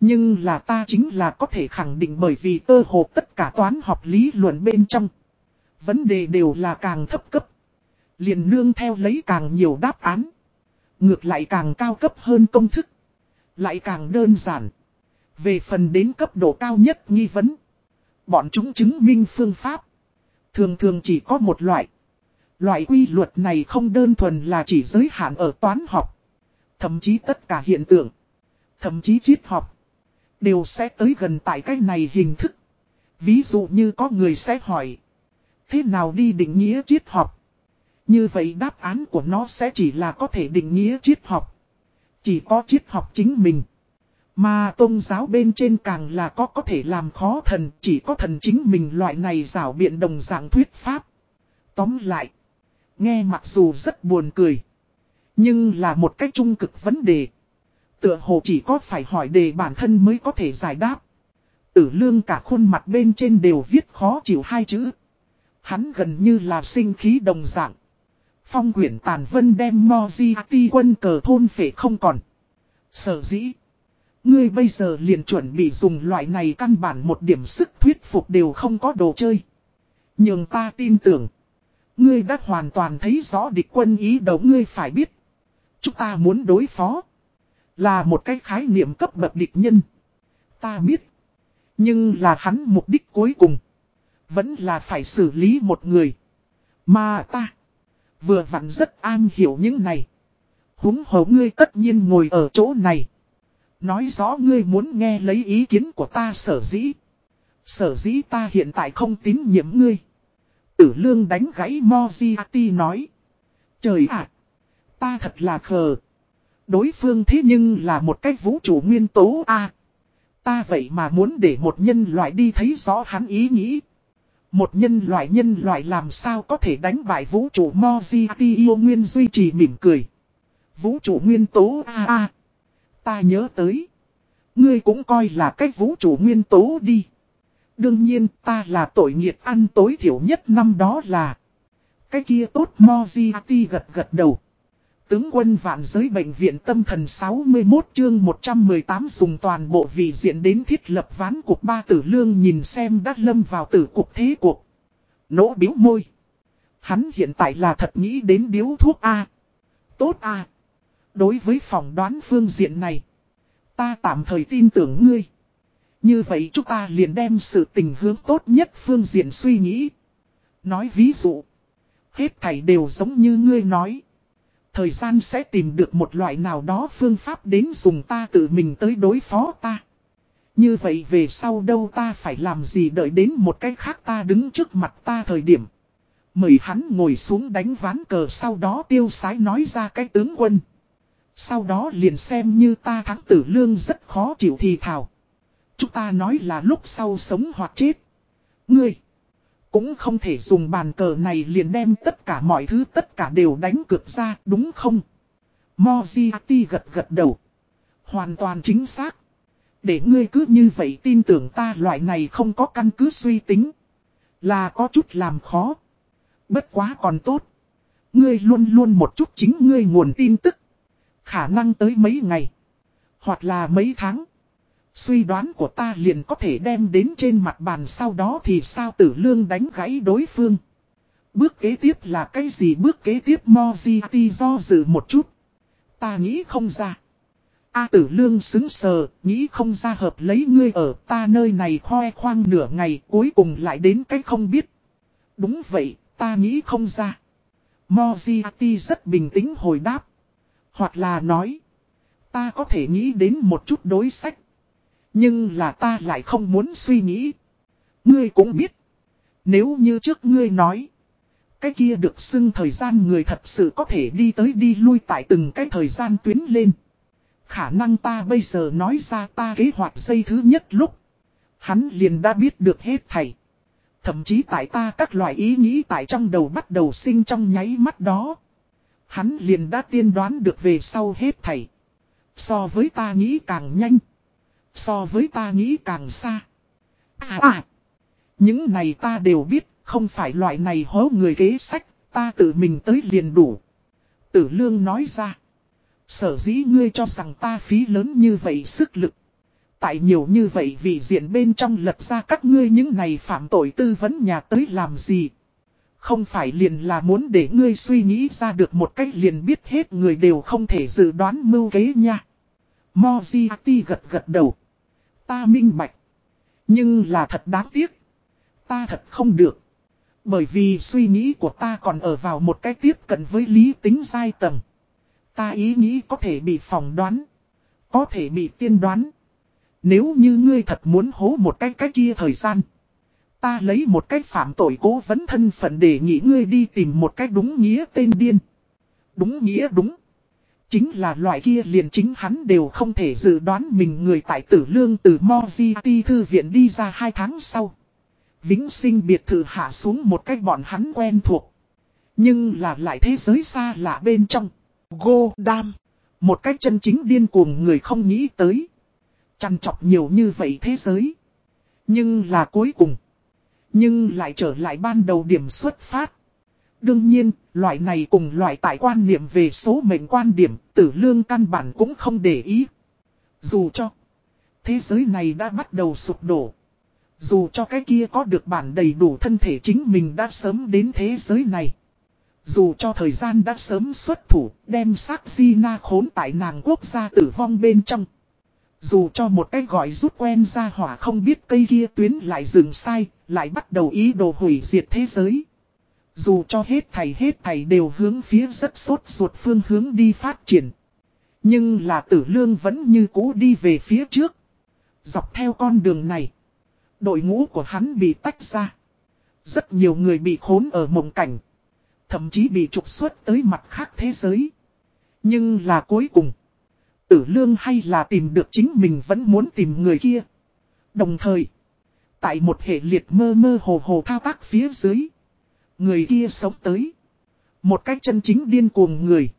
Nhưng là ta chính là có thể khẳng định bởi vì cơ hồ tất cả toán học lý luận bên trong. Vấn đề đều là càng thấp cấp. liền nương theo lấy càng nhiều đáp án. Ngược lại càng cao cấp hơn công thức. Lại càng đơn giản. Về phần đến cấp độ cao nhất nghi vấn. Bọn chúng chứng minh phương pháp. Thường thường chỉ có một loại. Loại quy luật này không đơn thuần là chỉ giới hạn ở toán học. Thậm chí tất cả hiện tượng. Thậm chí triết học. Đều sẽ tới gần tại cái này hình thức. Ví dụ như có người sẽ hỏi. Thế nào đi định nghĩa triết học? Như vậy đáp án của nó sẽ chỉ là có thể định nghĩa triết học. Chỉ có triết học chính mình. Mà tôn giáo bên trên càng là có có thể làm khó thần, chỉ có thần chính mình loại này rảo biện đồng dạng thuyết pháp. Tóm lại, nghe mặc dù rất buồn cười, nhưng là một cách trung cực vấn đề. Tựa hồ chỉ có phải hỏi đề bản thân mới có thể giải đáp. Tử lương cả khuôn mặt bên trên đều viết khó chịu hai chữ. Hắn gần như là sinh khí đồng dạng. Phong quyển tàn vân đem Moziati quân cờ thôn phể không còn. Sở dĩ. Ngươi bây giờ liền chuẩn bị dùng loại này căn bản một điểm sức thuyết phục đều không có đồ chơi. Nhưng ta tin tưởng. Ngươi đã hoàn toàn thấy rõ địch quân ý đấu ngươi phải biết. Chúng ta muốn đối phó. Là một cái khái niệm cấp bậc địch nhân. Ta biết. Nhưng là hắn mục đích cuối cùng. Vẫn là phải xử lý một người. Mà ta. Vừa vặn rất an hiểu những này. Húng hổ ngươi tất nhiên ngồi ở chỗ này. Nói rõ ngươi muốn nghe lấy ý kiến của ta sở dĩ. Sở dĩ ta hiện tại không tín nhiệm ngươi. Tử lương đánh gãy Moziati nói. Trời ạ! Ta thật là khờ. Đối phương thế nhưng là một cách vũ trụ nguyên tố A. ta vậy mà muốn để một nhân loại đi thấy rõ hắn ý nghĩ. Một nhân loại nhân loại làm sao có thể đánh bại vũ trụ Moziati yêu nguyên duy trì mỉm cười. Vũ trụ nguyên tố A A. Ta nhớ tới. Ngươi cũng coi là cách vũ trụ nguyên tố đi. Đương nhiên, ta là tội nghiệt ăn tối thiểu nhất năm đó là. Cái kia tốt Moziati gật gật đầu. Tướng quân vạn giới bệnh viện tâm thần 61 chương 118 dùng toàn bộ vị diện đến thiết lập ván cuộc ba tử lương nhìn xem đắt lâm vào tử cuộc thế cuộc. Nỗ biếu môi. Hắn hiện tại là thật nghĩ đến điếu thuốc A. Tốt A. Đối với phòng đoán phương diện này. Ta tạm thời tin tưởng ngươi. Như vậy chúng ta liền đem sự tình hướng tốt nhất phương diện suy nghĩ. Nói ví dụ. Hết thảy đều giống như ngươi nói. Thời gian sẽ tìm được một loại nào đó phương pháp đến dùng ta tự mình tới đối phó ta. Như vậy về sau đâu ta phải làm gì đợi đến một cái khác ta đứng trước mặt ta thời điểm. Mời hắn ngồi xuống đánh ván cờ sau đó tiêu sái nói ra cái tướng quân. Sau đó liền xem như ta thắng tử lương rất khó chịu thì thảo. Chúng ta nói là lúc sau sống hoặc chết. Ngươi. Cũng không thể dùng bàn cờ này liền đem tất cả mọi thứ tất cả đều đánh cược ra, đúng không? Moziati gật gật đầu. Hoàn toàn chính xác. Để ngươi cứ như vậy tin tưởng ta, loại này không có căn cứ suy tính. Là có chút làm khó. Bất quá còn tốt. Ngươi luôn luôn một chút chính ngươi nguồn tin tức. Khả năng tới mấy ngày. Hoặc là mấy tháng. Suy đoán của ta liền có thể đem đến trên mặt bàn sau đó thì sao tử lương đánh gãy đối phương. Bước kế tiếp là cái gì bước kế tiếp Mojiti do dự một chút. Ta nghĩ không ra. A tử lương xứng sờ, nghĩ không ra hợp lấy ngươi ở ta nơi này khoe khoang nửa ngày cuối cùng lại đến cái không biết. Đúng vậy, ta nghĩ không ra. Mojiti rất bình tĩnh hồi đáp. Hoặc là nói, ta có thể nghĩ đến một chút đối sách. Nhưng là ta lại không muốn suy nghĩ. Ngươi cũng biết. Nếu như trước ngươi nói. Cái kia được xưng thời gian người thật sự có thể đi tới đi lui tại từng cái thời gian tuyến lên. Khả năng ta bây giờ nói ra ta kế hoạch dây thứ nhất lúc. Hắn liền đã biết được hết thầy. Thậm chí tại ta các loại ý nghĩ tại trong đầu bắt đầu sinh trong nháy mắt đó. Hắn liền đã tiên đoán được về sau hết thầy. So với ta nghĩ càng nhanh. So với ta nghĩ càng xa. À à. Những này ta đều biết, không phải loại này hố người kế sách, ta tự mình tới liền đủ. Tử lương nói ra. Sở dĩ ngươi cho rằng ta phí lớn như vậy sức lực. Tại nhiều như vậy vì diện bên trong lật ra các ngươi những này phạm tội tư vấn nhà tới làm gì. Không phải liền là muốn để ngươi suy nghĩ ra được một cách liền biết hết người đều không thể dự đoán mưu kế nha. Moziati gật gật đầu. Ta minh bạch. Nhưng là thật đáng tiếc. Ta thật không được. Bởi vì suy nghĩ của ta còn ở vào một cách tiếp cận với lý tính giai tầng. Ta ý nghĩ có thể bị phỏng đoán. Có thể bị tiên đoán. Nếu như ngươi thật muốn hố một cái cách kia thời gian. Ta lấy một cách phạm tội cố vấn thân phận để nghĩ ngươi đi tìm một cách đúng nghĩa tên điên. Đúng nghĩa đúng. Chính là loại kia liền chính hắn đều không thể dự đoán mình người tại tử lương từ Mojiti thư viện đi ra hai tháng sau. Vĩnh sinh biệt thự hạ xuống một cách bọn hắn quen thuộc. Nhưng là lại thế giới xa lạ bên trong. Go Đam. Một cách chân chính điên cuồng người không nghĩ tới. Chăn chọc nhiều như vậy thế giới. Nhưng là cuối cùng. Nhưng lại trở lại ban đầu điểm xuất phát. Đương nhiên, loại này cùng loại tại quan niệm về số mệnh quan điểm, tử lương căn bản cũng không để ý. Dù cho thế giới này đã bắt đầu sụp đổ. Dù cho cái kia có được bản đầy đủ thân thể chính mình đã sớm đến thế giới này. Dù cho thời gian đã sớm xuất thủ, đem xác di na khốn tại nàng quốc gia tử vong bên trong. Dù cho một cái gọi rút quen ra hỏa không biết cây kia tuyến lại dừng sai, lại bắt đầu ý đồ hủy diệt thế giới. Dù cho hết thầy hết thầy đều hướng phía rất sốt ruột phương hướng đi phát triển. Nhưng là tử lương vẫn như cũ đi về phía trước. Dọc theo con đường này. Đội ngũ của hắn bị tách ra. Rất nhiều người bị khốn ở mộng cảnh. Thậm chí bị trục xuất tới mặt khác thế giới. Nhưng là cuối cùng. Tử lương hay là tìm được chính mình vẫn muốn tìm người kia. Đồng thời. Tại một hệ liệt mơ mơ hồ hồ thao tác phía dưới. Người kia sống tới. Một cách chân chính điên cuồng người.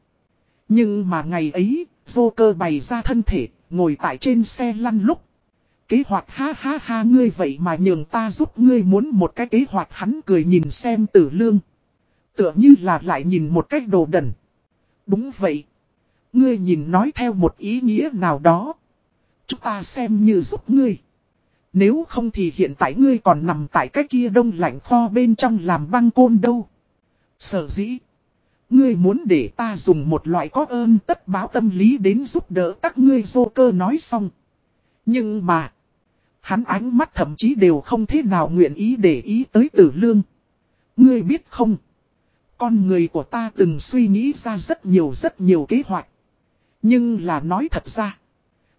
Nhưng mà ngày ấy, vô cơ bày ra thân thể, ngồi tại trên xe lăn lúc. Kế hoạch ha ha ha ngươi vậy mà nhường ta giúp ngươi muốn một cái kế hoạch hắn cười nhìn xem tử lương. Tựa như là lại nhìn một cách đồ đần. Đúng vậy. Ngươi nhìn nói theo một ý nghĩa nào đó. Chúng ta xem như giúp ngươi. Nếu không thì hiện tại ngươi còn nằm tại cái kia đông lạnh kho bên trong làm băng côn đâu. Sở dĩ. Ngươi muốn để ta dùng một loại có ơn tất báo tâm lý đến giúp đỡ các ngươi vô cơ nói xong. Nhưng mà. Hắn ánh mắt thậm chí đều không thế nào nguyện ý để ý tới tử lương. Ngươi biết không? Con người của ta từng suy nghĩ ra rất nhiều rất nhiều kế hoạch. Nhưng là nói thật ra.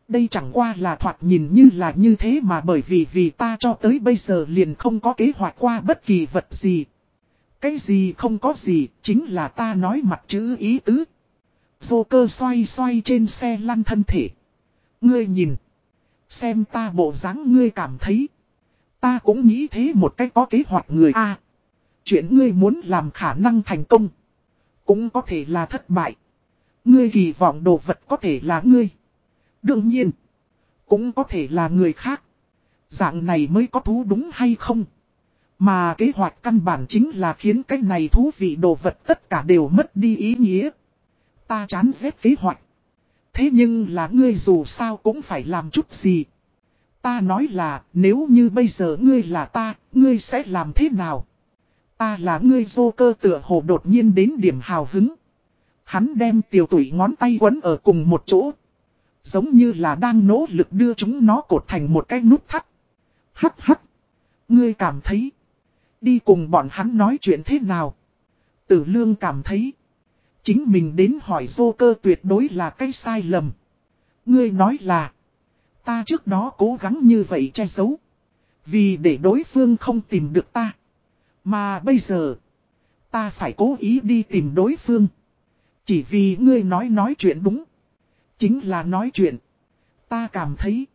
Đây chẳng qua là thoạt nhìn như là như thế mà bởi vì vì ta cho tới bây giờ liền không có kế hoạch qua bất kỳ vật gì. Cái gì không có gì, chính là ta nói mặt chữ ý tứ. Vô cơ xoay xoay trên xe lăn thân thể. Ngươi nhìn. Xem ta bộ dáng ngươi cảm thấy. Ta cũng nghĩ thế một cách có kế hoạch người A. chuyện ngươi muốn làm khả năng thành công. Cũng có thể là thất bại. Ngươi kỳ vọng đồ vật có thể là ngươi. Đương nhiên. Cũng có thể là người khác. Dạng này mới có thú đúng hay không. Mà kế hoạch căn bản chính là khiến cái này thú vị đồ vật tất cả đều mất đi ý nghĩa. Ta chán ghét kế hoạch. Thế nhưng là ngươi dù sao cũng phải làm chút gì. Ta nói là nếu như bây giờ ngươi là ta, ngươi sẽ làm thế nào? Ta là ngươi vô cơ tựa hồ đột nhiên đến điểm hào hứng. Hắn đem tiểu tủy ngón tay quấn ở cùng một chỗ. Giống như là đang nỗ lực đưa chúng nó cột thành một cái nút thắt. Hắc hắc. Ngươi cảm thấy. Đi cùng bọn hắn nói chuyện thế nào? Tử lương cảm thấy. Chính mình đến hỏi vô cơ tuyệt đối là cái sai lầm. Ngươi nói là. Ta trước đó cố gắng như vậy che giấu. Vì để đối phương không tìm được ta. Mà bây giờ. Ta phải cố ý đi tìm đối phương. Chỉ vì ngươi nói nói chuyện đúng. Chính là nói chuyện. Ta cảm thấy.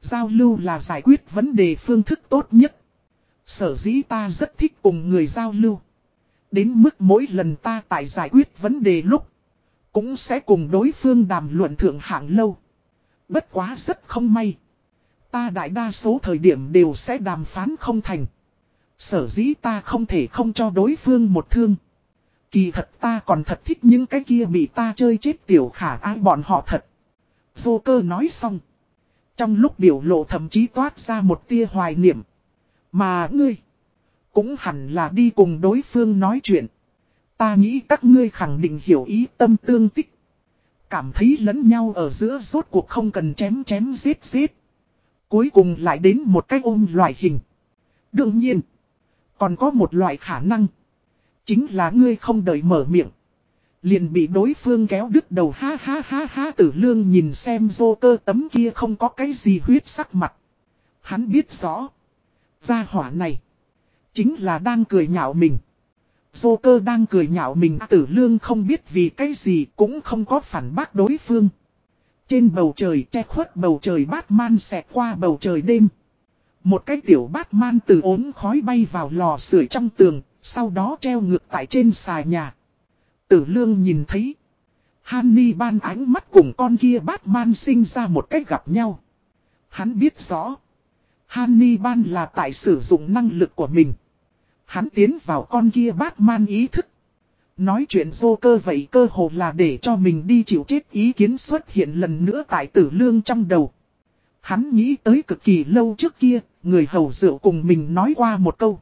Giao lưu là giải quyết vấn đề phương thức tốt nhất. Sở dĩ ta rất thích cùng người giao lưu. Đến mức mỗi lần ta tại giải quyết vấn đề lúc. Cũng sẽ cùng đối phương đàm luận thượng hạng lâu. Bất quá rất không may. Ta đại đa số thời điểm đều sẽ đàm phán không thành. Sở dĩ ta không thể không cho đối phương một thương. Kỳ thật ta còn thật thích những cái kia bị ta chơi chết tiểu khả ai bọn họ thật. Vô cơ nói xong. Trong lúc biểu lộ thậm chí toát ra một tia hoài niệm. Mà ngươi. Cũng hẳn là đi cùng đối phương nói chuyện. Ta nghĩ các ngươi khẳng định hiểu ý tâm tương tích. Cảm thấy lẫn nhau ở giữa rốt cuộc không cần chém chém giết giết. Cuối cùng lại đến một cái ôm loại hình. Đương nhiên. Còn có một loại khả năng. Chính là ngươi không đợi mở miệng. Liền bị đối phương kéo đứt đầu ha ha ha ha tử lương nhìn xem dô cơ tấm kia không có cái gì huyết sắc mặt. Hắn biết rõ. Gia hỏa này. Chính là đang cười nhạo mình. Dô cơ đang cười nhạo mình tử lương không biết vì cái gì cũng không có phản bác đối phương. Trên bầu trời che khuất bầu trời Batman xẹt qua bầu trời đêm. Một cái tiểu Batman từ ốm khói bay vào lò sưởi trong tường, sau đó treo ngược tại trên xà nhà. Tử lương nhìn thấy. Hanni ban ánh mắt cùng con kia Batman sinh ra một cách gặp nhau. Hắn biết rõ. Hanni ban là tại sử dụng năng lực của mình. Hắn tiến vào con kia Batman ý thức. Nói chuyện dô cơ vậy cơ hồ là để cho mình đi chịu chết ý kiến xuất hiện lần nữa tại tử lương trong đầu. Hắn nghĩ tới cực kỳ lâu trước kia, người hầu rượu cùng mình nói qua một câu.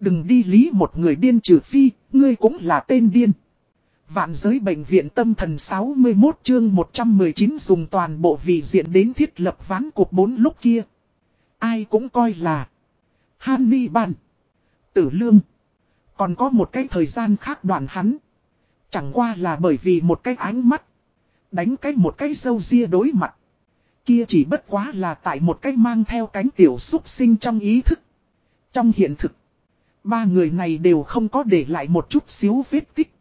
Đừng đi lý một người điên trừ phi, ngươi cũng là tên điên. Vạn giới bệnh viện tâm thần 61 chương 119 dùng toàn bộ vị diện đến thiết lập ván cuộc bốn lúc kia. Ai cũng coi là Hannibal, Tử Lương, Còn có một cái thời gian khác đoạn hắn. Chẳng qua là bởi vì một cái ánh mắt. Đánh cái một cái dâu ria đối mặt. Kia chỉ bất quá là tại một cái mang theo cánh tiểu xúc sinh trong ý thức. Trong hiện thực. Ba người này đều không có để lại một chút xíu vết tích.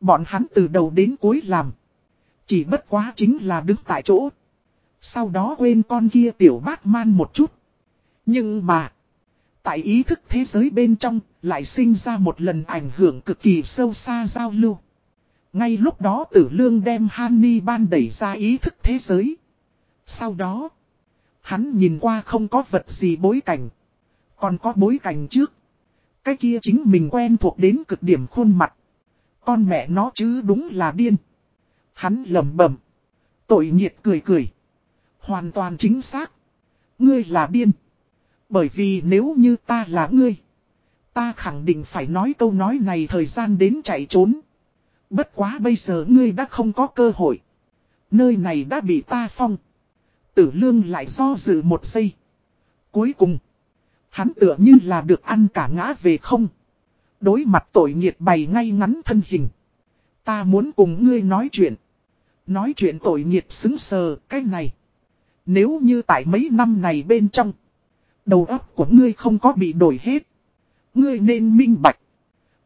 Bọn hắn từ đầu đến cuối làm. Chỉ bất quá chính là đứng tại chỗ. Sau đó quên con kia tiểu bát man một chút. Nhưng mà. Tại ý thức thế giới bên trong lại sinh ra một lần ảnh hưởng cực kỳ sâu xa giao lưu. Ngay lúc đó tử lương đem Hanni ban đẩy ra ý thức thế giới. Sau đó. Hắn nhìn qua không có vật gì bối cảnh. Còn có bối cảnh trước. Cái kia chính mình quen thuộc đến cực điểm khuôn mặt. Con mẹ nó chứ đúng là điên. Hắn lầm bẩm Tội nghiệt cười cười. Hoàn toàn chính xác. Ngươi là điên. Bởi vì nếu như ta là ngươi. Ta khẳng định phải nói câu nói này thời gian đến chạy trốn. Bất quá bây giờ ngươi đã không có cơ hội. Nơi này đã bị ta phong. Tử lương lại do dự một giây. Cuối cùng. Hắn tựa như là được ăn cả ngã về không. Đối mặt tội nghiệt bày ngay ngắn thân hình. Ta muốn cùng ngươi nói chuyện. Nói chuyện tội nghiệt xứng sờ, cái này. Nếu như tại mấy năm này bên trong. Đầu óc của ngươi không có bị đổi hết. Ngươi nên minh bạch.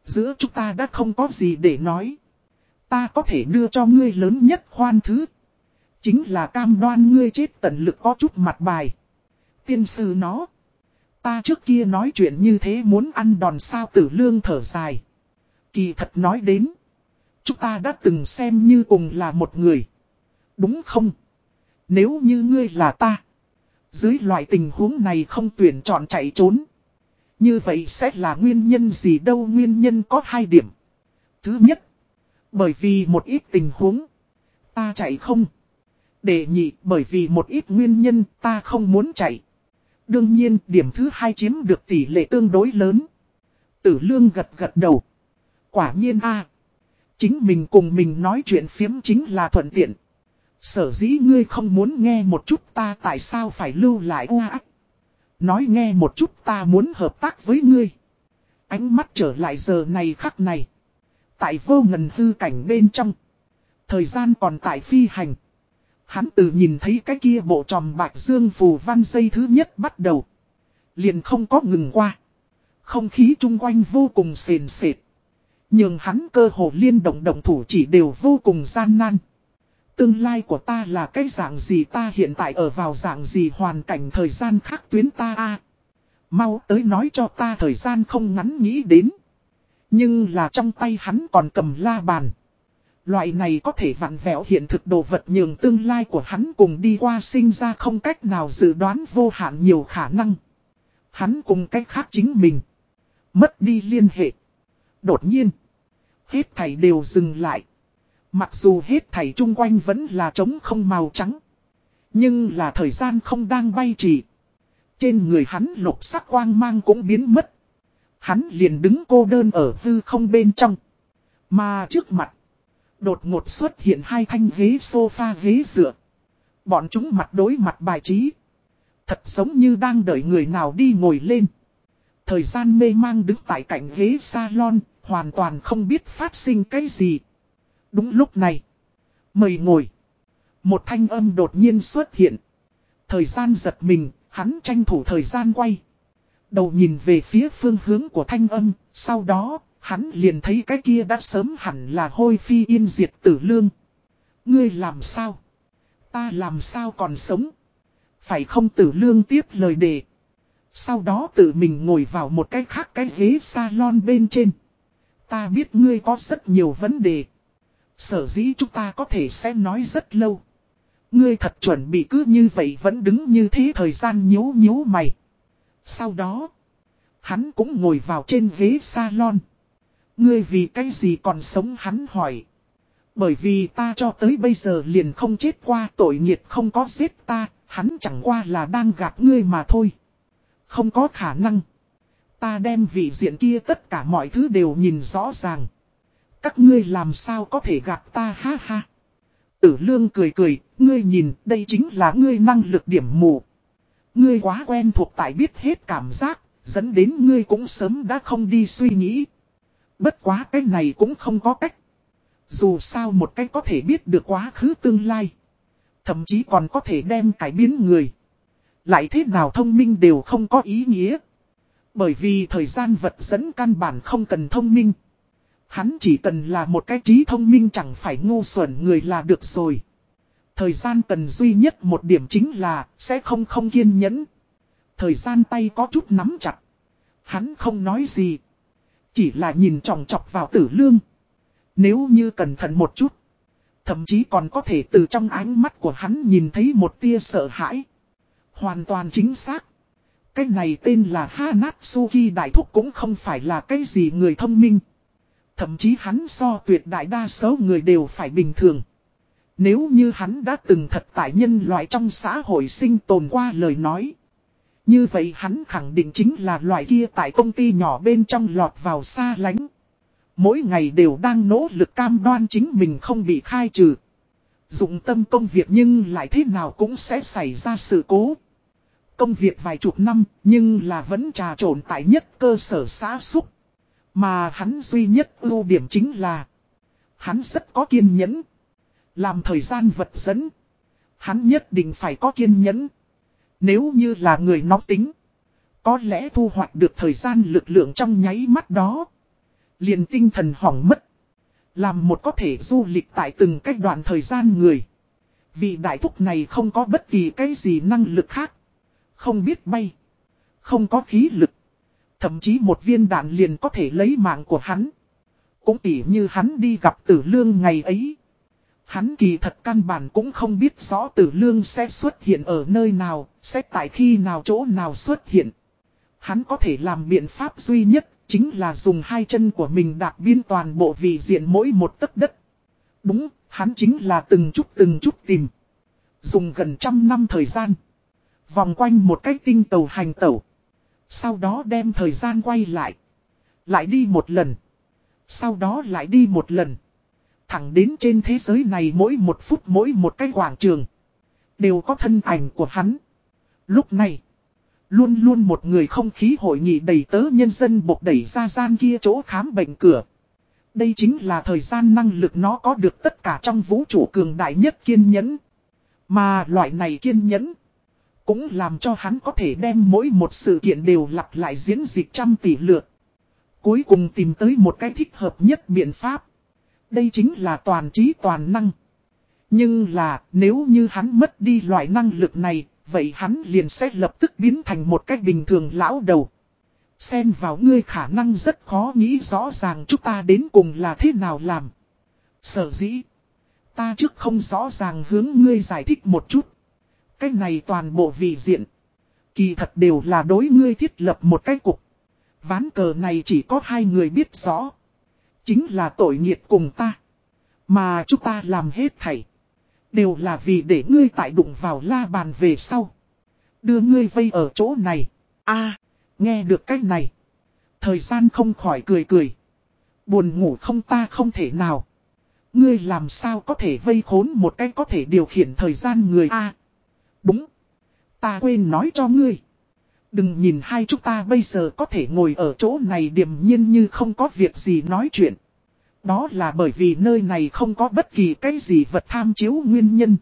Giữa chúng ta đã không có gì để nói. Ta có thể đưa cho ngươi lớn nhất khoan thứ. Chính là cam đoan ngươi chết tận lực có chút mặt bài. Tiên sư nó. Ta trước kia nói chuyện như thế muốn ăn đòn sao tử lương thở dài. Kỳ thật nói đến. Chúng ta đã từng xem như cùng là một người. Đúng không? Nếu như ngươi là ta. Dưới loại tình huống này không tuyển chọn chạy trốn. Như vậy sẽ là nguyên nhân gì đâu nguyên nhân có hai điểm. Thứ nhất. Bởi vì một ít tình huống. Ta chạy không. Để nhị, bởi vì một ít nguyên nhân, ta không muốn chạy. Đương nhiên, điểm thứ hai chiếm được tỷ lệ tương đối lớn. Tử lương gật gật đầu. Quả nhiên a Chính mình cùng mình nói chuyện phiếm chính là thuận tiện. Sở dĩ ngươi không muốn nghe một chút ta tại sao phải lưu lại oa ác. Nói nghe một chút ta muốn hợp tác với ngươi. Ánh mắt trở lại giờ này khắc này. Tại vô ngần hư cảnh bên trong. Thời gian còn tại phi hành. Hắn từ nhìn thấy cái kia bộ tròm bạch dương phù văn dây thứ nhất bắt đầu. Liền không có ngừng qua. Không khí chung quanh vô cùng sền sệt. Nhưng hắn cơ hồ liên động động thủ chỉ đều vô cùng gian nan. Tương lai của ta là cái dạng gì ta hiện tại ở vào dạng gì hoàn cảnh thời gian khác tuyến ta a Mau tới nói cho ta thời gian không ngắn nghĩ đến. Nhưng là trong tay hắn còn cầm la bàn. Loại này có thể vặn vẹo hiện thực đồ vật nhường tương lai của hắn cùng đi qua sinh ra không cách nào dự đoán vô hạn nhiều khả năng. Hắn cùng cách khác chính mình. Mất đi liên hệ. Đột nhiên. Hết thảy đều dừng lại. Mặc dù hết thảy chung quanh vẫn là trống không màu trắng. Nhưng là thời gian không đang bay trì. Trên người hắn lục sắc quang mang cũng biến mất. Hắn liền đứng cô đơn ở hư không bên trong. Mà trước mặt. Đột ngột xuất hiện hai thanh ghế sofa ghế dựa. Bọn chúng mặt đối mặt bài trí. Thật giống như đang đợi người nào đi ngồi lên. Thời gian mê mang đứng tại cạnh ghế salon, hoàn toàn không biết phát sinh cái gì. Đúng lúc này. Mời ngồi. Một thanh âm đột nhiên xuất hiện. Thời gian giật mình, hắn tranh thủ thời gian quay. Đầu nhìn về phía phương hướng của thanh âm, sau đó, hắn liền thấy cái kia đã sớm hẳn là hôi phi yên diệt tử lương. Ngươi làm sao? Ta làm sao còn sống? Phải không tử lương tiếp lời đề. Sau đó tự mình ngồi vào một cái khác cái ghế salon bên trên. Ta biết ngươi có rất nhiều vấn đề. Sở dĩ chúng ta có thể sẽ nói rất lâu. Ngươi thật chuẩn bị cứ như vậy vẫn đứng như thế thời gian nhếu nhếu mày. Sau đó, hắn cũng ngồi vào trên ghế salon. Ngươi vì cái gì còn sống hắn hỏi. Bởi vì ta cho tới bây giờ liền không chết qua tội nghiệt không có giết ta, hắn chẳng qua là đang gạt ngươi mà thôi. Không có khả năng. Ta đem vị diện kia tất cả mọi thứ đều nhìn rõ ràng. Các ngươi làm sao có thể gạt ta ha ha. Tử lương cười cười, ngươi nhìn đây chính là ngươi năng lực điểm mù. Ngươi quá quen thuộc tại biết hết cảm giác, dẫn đến ngươi cũng sớm đã không đi suy nghĩ. Bất quá cái này cũng không có cách. Dù sao một cách có thể biết được quá khứ tương lai. Thậm chí còn có thể đem cải biến người. Lại thế nào thông minh đều không có ý nghĩa. Bởi vì thời gian vật dẫn căn bản không cần thông minh. Hắn chỉ cần là một cái trí thông minh chẳng phải ngu xuẩn người là được rồi. Thời gian cần duy nhất một điểm chính là sẽ không không kiên nhẫn. Thời gian tay có chút nắm chặt. Hắn không nói gì. Chỉ là nhìn trọng chọc vào tử lương. Nếu như cẩn thận một chút. Thậm chí còn có thể từ trong ánh mắt của hắn nhìn thấy một tia sợ hãi. Hoàn toàn chính xác. Cái này tên là Hanatsuki Đại Thúc cũng không phải là cái gì người thông minh. Thậm chí hắn so tuyệt đại đa số người đều phải bình thường. Nếu như hắn đã từng thật tại nhân loại trong xã hội sinh tồn qua lời nói. Như vậy hắn khẳng định chính là loại kia tại công ty nhỏ bên trong lọt vào xa lánh. Mỗi ngày đều đang nỗ lực cam đoan chính mình không bị khai trừ. Dụng tâm công việc nhưng lại thế nào cũng sẽ xảy ra sự cố. Công việc vài chục năm, nhưng là vẫn trà trộn tại nhất cơ sở xã xúc. Mà hắn duy nhất ưu điểm chính là, hắn rất có kiên nhẫn. Làm thời gian vật dẫn. Hắn nhất định phải có kiên nhẫn. Nếu như là người nóng tính. Có lẽ thu hoạch được thời gian lực lượng trong nháy mắt đó. Liền tinh thần hỏng mất. Làm một có thể du lịch tại từng cách đoạn thời gian người. Vì đại thúc này không có bất kỳ cái gì năng lực khác. Không biết bay. Không có khí lực. Thậm chí một viên đạn liền có thể lấy mạng của hắn. Cũng tỉ như hắn đi gặp tử lương ngày ấy. Hắn kỳ thật căn bản cũng không biết rõ tử lương sẽ xuất hiện ở nơi nào, sẽ tại khi nào chỗ nào xuất hiện. Hắn có thể làm biện pháp duy nhất, chính là dùng hai chân của mình đạp biên toàn bộ vị diện mỗi một tấc đất. Đúng, hắn chính là từng chút từng chút tìm. Dùng gần trăm năm thời gian. Vòng quanh một cái tinh tàu hành tẩu. Sau đó đem thời gian quay lại. Lại đi một lần. Sau đó lại đi một lần. Thẳng đến trên thế giới này mỗi một phút mỗi một cái quảng trường. Đều có thân ảnh của hắn. Lúc này. Luôn luôn một người không khí hội nghị đầy tớ nhân dân buộc đẩy ra gian kia chỗ khám bệnh cửa. Đây chính là thời gian năng lực nó có được tất cả trong vũ trụ cường đại nhất kiên nhẫn. Mà loại này kiên nhẫn. Cũng làm cho hắn có thể đem mỗi một sự kiện đều lặp lại diễn dịch trăm tỷ lượt. Cuối cùng tìm tới một cái thích hợp nhất biện pháp. Đây chính là toàn trí toàn năng. Nhưng là nếu như hắn mất đi loại năng lực này, vậy hắn liền sẽ lập tức biến thành một cách bình thường lão đầu. Xen vào ngươi khả năng rất khó nghĩ rõ ràng chúng ta đến cùng là thế nào làm. Sở dĩ. Ta trước không rõ ràng hướng ngươi giải thích một chút. Cái này toàn bộ vị diện. Kỳ thật đều là đối ngươi thiết lập một cái cục. Ván cờ này chỉ có hai người biết rõ. Chính là tội nghiệt cùng ta. Mà chúng ta làm hết thảy. Đều là vì để ngươi tại đụng vào la bàn về sau. Đưa ngươi vây ở chỗ này. a, nghe được cách này. Thời gian không khỏi cười cười. Buồn ngủ không ta không thể nào. Ngươi làm sao có thể vây khốn một cách có thể điều khiển thời gian người a Đúng. Ta quên nói cho ngươi. Đừng nhìn hai chúng ta bây giờ có thể ngồi ở chỗ này điềm nhiên như không có việc gì nói chuyện. Đó là bởi vì nơi này không có bất kỳ cái gì vật tham chiếu nguyên nhân.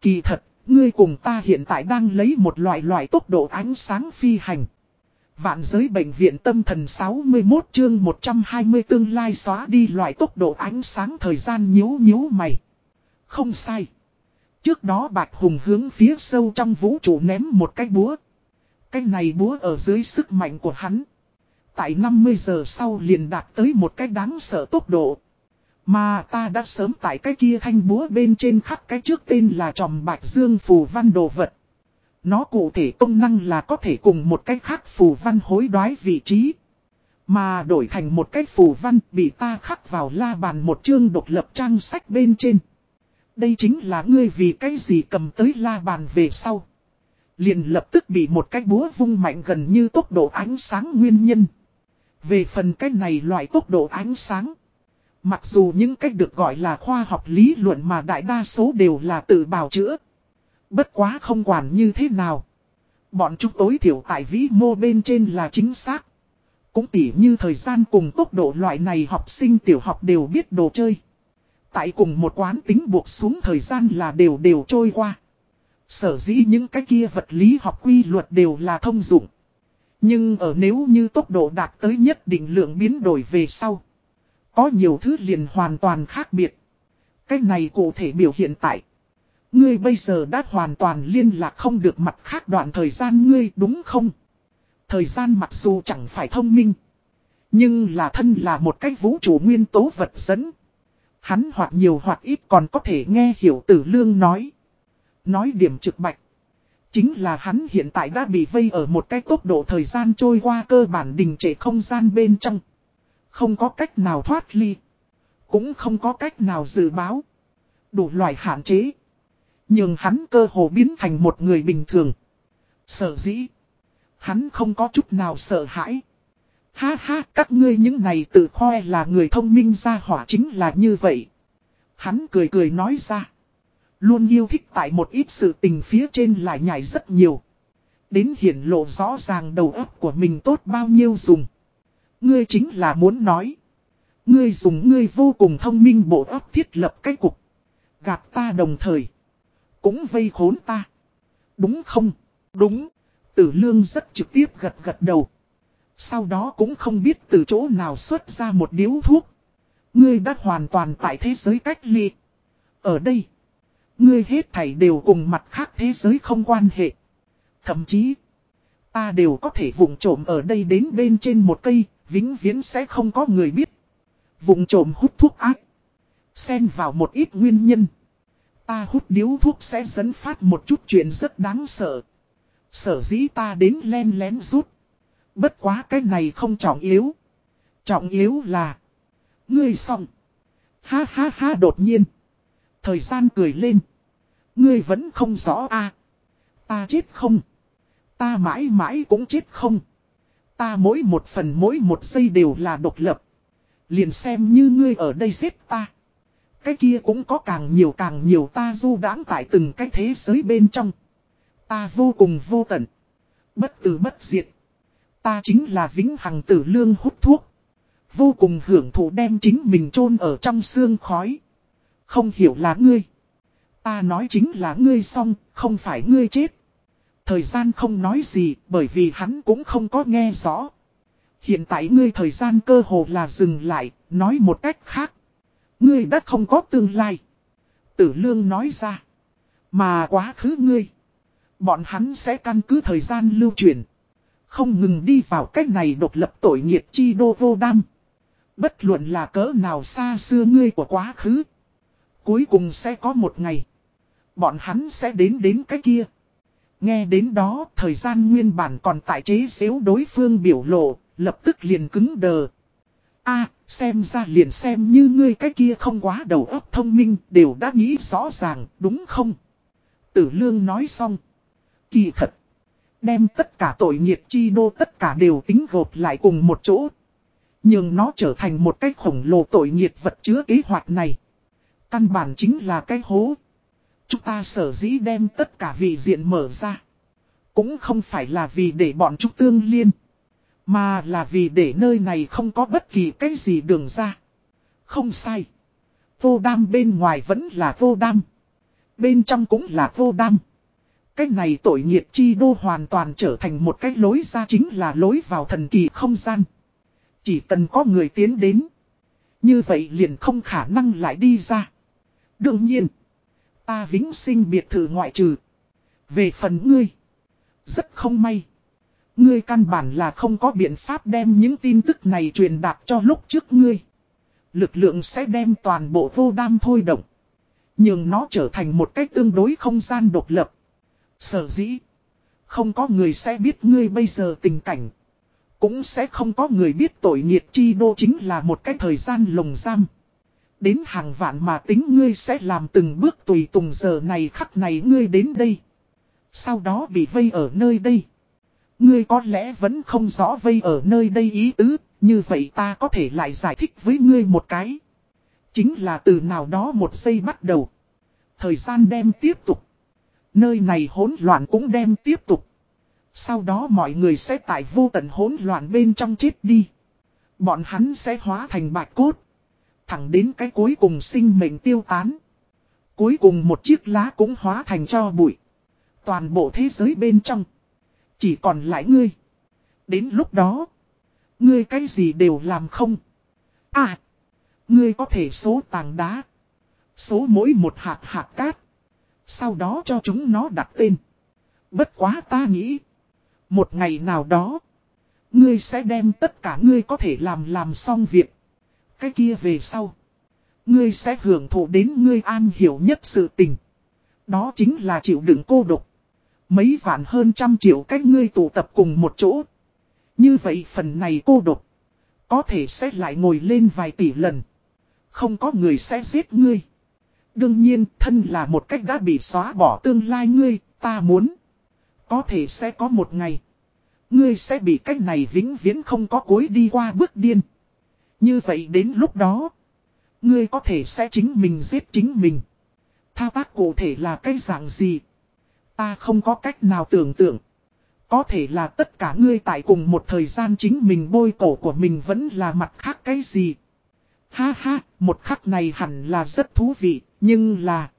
Kỳ thật, ngươi cùng ta hiện tại đang lấy một loại loại tốc độ ánh sáng phi hành. Vạn giới bệnh viện tâm thần 61 chương 120 tương lai xóa đi loại tốc độ ánh sáng thời gian nhíu nhíu mày. Không sai. Trước đó Bạch Hùng hướng phía sâu trong vũ trụ ném một cái búa. Cái này búa ở dưới sức mạnh của hắn. Tại 50 giờ sau liền đạt tới một cái đáng sợ tốc độ. Mà ta đã sớm tại cái kia thanh búa bên trên khắc cái trước tên là tròm bạch dương phù văn đồ vật. Nó cụ thể công năng là có thể cùng một cái khác phù văn hối đoái vị trí. Mà đổi thành một cái phù văn bị ta khắc vào la bàn một chương độc lập trang sách bên trên. Đây chính là ngươi vì cái gì cầm tới la bàn về sau. Liền lập tức bị một cái búa vung mạnh gần như tốc độ ánh sáng nguyên nhân. Về phần cái này loại tốc độ ánh sáng. Mặc dù những cách được gọi là khoa học lý luận mà đại đa số đều là tự bào chữa. Bất quá không quản như thế nào. Bọn chúng tối thiểu tại vĩ mô bên trên là chính xác. Cũng tỉ như thời gian cùng tốc độ loại này học sinh tiểu học đều biết đồ chơi. Tại cùng một quán tính buộc xuống thời gian là đều đều trôi qua. Sở dĩ những cái kia vật lý học quy luật đều là thông dụng. Nhưng ở nếu như tốc độ đạt tới nhất định lượng biến đổi về sau. Có nhiều thứ liền hoàn toàn khác biệt. Cái này cụ thể biểu hiện tại. Ngươi bây giờ đã hoàn toàn liên lạc không được mặt khác đoạn thời gian ngươi đúng không? Thời gian mặc dù chẳng phải thông minh. Nhưng là thân là một cái vũ trụ nguyên tố vật dẫn. Hắn hoặc nhiều hoặc ít còn có thể nghe hiểu tử lương nói. Nói điểm trực bạch. Chính là hắn hiện tại đã bị vây ở một cái tốc độ thời gian trôi qua cơ bản đình trệ không gian bên trong. Không có cách nào thoát ly. Cũng không có cách nào dự báo. Đủ loại hạn chế. Nhưng hắn cơ hồ biến thành một người bình thường. Sở dĩ. Hắn không có chút nào sợ hãi. Ha ha, các ngươi những này tự khoe là người thông minh ra hỏa chính là như vậy. Hắn cười cười nói ra. Luôn yêu thích tại một ít sự tình phía trên lại nhảy rất nhiều. Đến hiển lộ rõ ràng đầu óc của mình tốt bao nhiêu dùng. Ngươi chính là muốn nói. Ngươi dùng ngươi vô cùng thông minh bộ óc thiết lập cái cục. Gạt ta đồng thời. Cũng vây khốn ta. Đúng không? Đúng. Tử lương rất trực tiếp gật gật đầu. Sau đó cũng không biết từ chỗ nào xuất ra một điếu thuốc. Ngươi đã hoàn toàn tại thế giới cách ly. Ở đây. Ngươi hết thảy đều cùng mặt khác thế giới không quan hệ. Thậm chí. Ta đều có thể vùng trộm ở đây đến bên trên một cây. Vĩnh viễn sẽ không có người biết. vùng trộm hút thuốc ác. Xen vào một ít nguyên nhân. Ta hút điếu thuốc sẽ dẫn phát một chút chuyện rất đáng sợ. Sở dĩ ta đến len lén rút. Bất quá cái này không trọng yếu. Trọng yếu là. Ngươi xong. Ha ha ha đột nhiên. Thời gian cười lên. Ngươi vẫn không rõ a à. Ta chết không. Ta mãi mãi cũng chết không. Ta mỗi một phần mỗi một giây đều là độc lập. Liền xem như ngươi ở đây giết ta. Cái kia cũng có càng nhiều càng nhiều ta du đãng tại từng cái thế giới bên trong. Ta vô cùng vô tận. Bất tử bất diệt. Ta chính là vĩnh hằng tử lương hút thuốc. Vô cùng hưởng thụ đem chính mình chôn ở trong xương khói. Không hiểu là ngươi. Ta nói chính là ngươi xong, không phải ngươi chết. Thời gian không nói gì, bởi vì hắn cũng không có nghe rõ. Hiện tại ngươi thời gian cơ hồ là dừng lại, nói một cách khác. Ngươi đã không có tương lai. Tử lương nói ra. Mà quá khứ ngươi. Bọn hắn sẽ căn cứ thời gian lưu truyền. Không ngừng đi vào cách này độc lập tội nghiệp chi đô vô đam. Bất luận là cỡ nào xa xưa ngươi của quá khứ. Cuối cùng sẽ có một ngày. Bọn hắn sẽ đến đến cái kia. Nghe đến đó, thời gian nguyên bản còn tại chế xếu đối phương biểu lộ, lập tức liền cứng đờ. a xem ra liền xem như ngươi cái kia không quá đầu óc thông minh, đều đã nghĩ rõ ràng, đúng không? Tử lương nói xong. Kỳ thật. Đem tất cả tội nghiệt chi đô tất cả đều tính gộp lại cùng một chỗ. Nhưng nó trở thành một cái khổng lồ tội nghiệt vật chứa kế hoạch này. Căn bản chính là cái hố. Chúng ta sở dĩ đem tất cả vị diện mở ra. Cũng không phải là vì để bọn chúng tương liên. Mà là vì để nơi này không có bất kỳ cái gì đường ra. Không sai. Vô đam bên ngoài vẫn là vô đam. Bên trong cũng là vô đam. Cái này tội nghiệp chi đô hoàn toàn trở thành một cái lối ra chính là lối vào thần kỳ không gian. Chỉ cần có người tiến đến. Như vậy liền không khả năng lại đi ra. Đương nhiên. Ta vĩnh sinh biệt thự ngoại trừ. Về phần ngươi. Rất không may. Ngươi căn bản là không có biện pháp đem những tin tức này truyền đạt cho lúc trước ngươi. Lực lượng sẽ đem toàn bộ vô đam thôi động. Nhưng nó trở thành một cách tương đối không gian độc lập. Sở dĩ. Không có người sẽ biết ngươi bây giờ tình cảnh. Cũng sẽ không có người biết tội nghiệt chi đô chính là một cái thời gian lồng giam. Đến hàng vạn mà tính ngươi sẽ làm từng bước tùy tùng giờ này khắc này ngươi đến đây. Sau đó bị vây ở nơi đây. Ngươi có lẽ vẫn không rõ vây ở nơi đây ý tứ, như vậy ta có thể lại giải thích với ngươi một cái. Chính là từ nào đó một giây bắt đầu. Thời gian đem tiếp tục. Nơi này hỗn loạn cũng đem tiếp tục. Sau đó mọi người sẽ tại vô tận hỗn loạn bên trong chết đi. Bọn hắn sẽ hóa thành bạch cốt. Thẳng đến cái cuối cùng sinh mệnh tiêu tán. Cuối cùng một chiếc lá cũng hóa thành cho bụi. Toàn bộ thế giới bên trong. Chỉ còn lại ngươi. Đến lúc đó. Ngươi cái gì đều làm không. À. Ngươi có thể số tàng đá. Số mỗi một hạt hạt cát. Sau đó cho chúng nó đặt tên. Bất quá ta nghĩ. Một ngày nào đó. Ngươi sẽ đem tất cả ngươi có thể làm làm xong việc. Cái kia về sau. Ngươi sẽ hưởng thụ đến ngươi an hiểu nhất sự tình. Đó chính là chịu đựng cô độc. Mấy vạn hơn trăm triệu cách ngươi tụ tập cùng một chỗ. Như vậy phần này cô độc. Có thể sẽ lại ngồi lên vài tỷ lần. Không có người sẽ giết ngươi. Đương nhiên thân là một cách đã bị xóa bỏ tương lai ngươi, ta muốn. Có thể sẽ có một ngày. Ngươi sẽ bị cách này vĩnh viễn không có cối đi qua bước điên. Như vậy đến lúc đó. Ngươi có thể sẽ chính mình giết chính mình. Thao tác cụ thể là cái dạng gì? Ta không có cách nào tưởng tượng. Có thể là tất cả ngươi tại cùng một thời gian chính mình bôi cổ của mình vẫn là mặt khác cái gì. Ha ha, một khắc này hẳn là rất thú vị, nhưng là...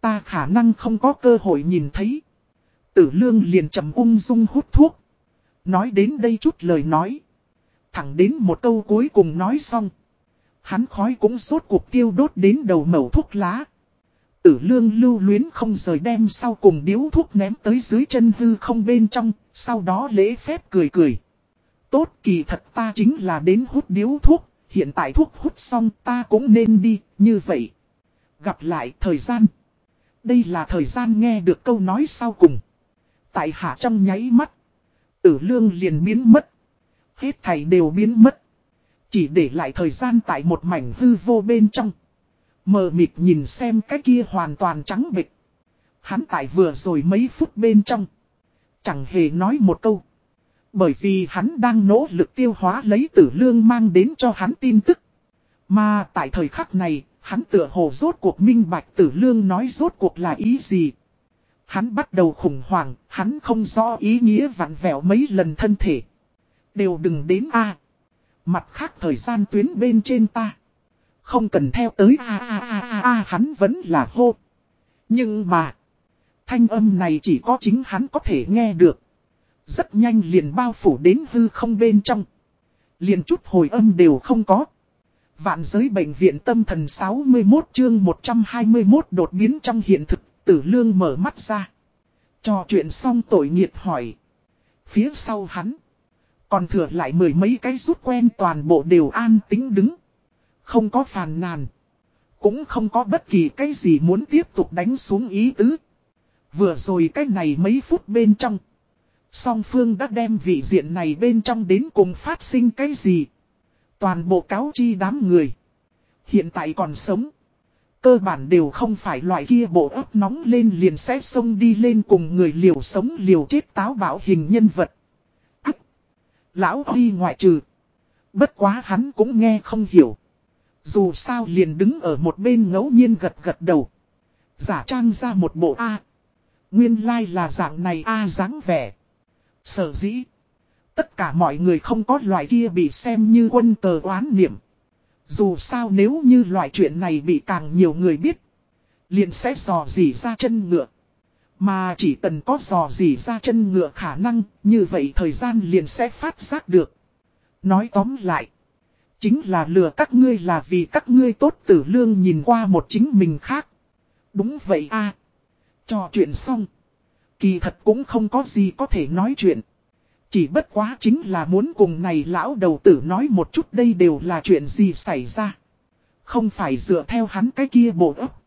Ta khả năng không có cơ hội nhìn thấy. Tử lương liền trầm ung dung hút thuốc. Nói đến đây chút lời nói. Thẳng đến một câu cuối cùng nói xong. Hắn khói cũng sốt cuộc tiêu đốt đến đầu mẩu thuốc lá. Tử lương lưu luyến không rời đem sau cùng điếu thuốc ném tới dưới chân hư không bên trong, sau đó lễ phép cười cười. Tốt kỳ thật ta chính là đến hút điếu thuốc, hiện tại thuốc hút xong ta cũng nên đi, như vậy. Gặp lại thời gian. Đây là thời gian nghe được câu nói sau cùng. Tại hạ trong nháy mắt. Tử lương liền biến mất. Hết thầy đều biến mất. Chỉ để lại thời gian tại một mảnh hư vô bên trong. Mờ mịt nhìn xem cái kia hoàn toàn trắng bịch. Hắn tại vừa rồi mấy phút bên trong. Chẳng hề nói một câu. Bởi vì hắn đang nỗ lực tiêu hóa lấy tử lương mang đến cho hắn tin tức. Mà tại thời khắc này, hắn tựa hồ rốt cuộc minh bạch tử lương nói rốt cuộc là ý gì. Hắn bắt đầu khủng hoảng, hắn không rõ ý nghĩa vặn vẹo mấy lần thân thể. Đều đừng đến A. Mặt khác thời gian tuyến bên trên ta. Không cần theo tới A A A A A hắn vẫn là hô. Nhưng mà. Thanh âm này chỉ có chính hắn có thể nghe được. Rất nhanh liền bao phủ đến hư không bên trong. Liền chút hồi âm đều không có. Vạn giới bệnh viện tâm thần 61 chương 121 đột biến trong hiện thực, tử lương mở mắt ra. Trò chuyện xong tội nghiệt hỏi. Phía sau hắn. Còn thừa lại mười mấy cái rút quen toàn bộ đều an tính đứng. Không có phàn nàn. Cũng không có bất kỳ cái gì muốn tiếp tục đánh xuống ý tứ. Vừa rồi cái này mấy phút bên trong. Song phương đã đem vị diện này bên trong đến cùng phát sinh cái gì. Toàn bộ cáo chi đám người. Hiện tại còn sống. Cơ bản đều không phải loại kia bộ ấp nóng lên liền sẽ xông đi lên cùng người liều sống liều chết táo bạo hình nhân vật. Lão Huy ngoại trừ. Bất quá hắn cũng nghe không hiểu. Dù sao liền đứng ở một bên ngẫu nhiên gật gật đầu. Giả trang ra một bộ A. Nguyên lai like là dạng này A dáng vẻ. Sở dĩ. Tất cả mọi người không có loại kia bị xem như quân cờ oán niệm. Dù sao nếu như loại chuyện này bị càng nhiều người biết. Liền sẽ dò dỉ ra chân ngựa. Mà chỉ cần có dò gì ra chân ngựa khả năng, như vậy thời gian liền sẽ phát giác được. Nói tóm lại. Chính là lừa các ngươi là vì các ngươi tốt tử lương nhìn qua một chính mình khác. Đúng vậy a à. Trò chuyện xong. Kỳ thật cũng không có gì có thể nói chuyện. Chỉ bất quá chính là muốn cùng này lão đầu tử nói một chút đây đều là chuyện gì xảy ra. Không phải dựa theo hắn cái kia bộ ấp.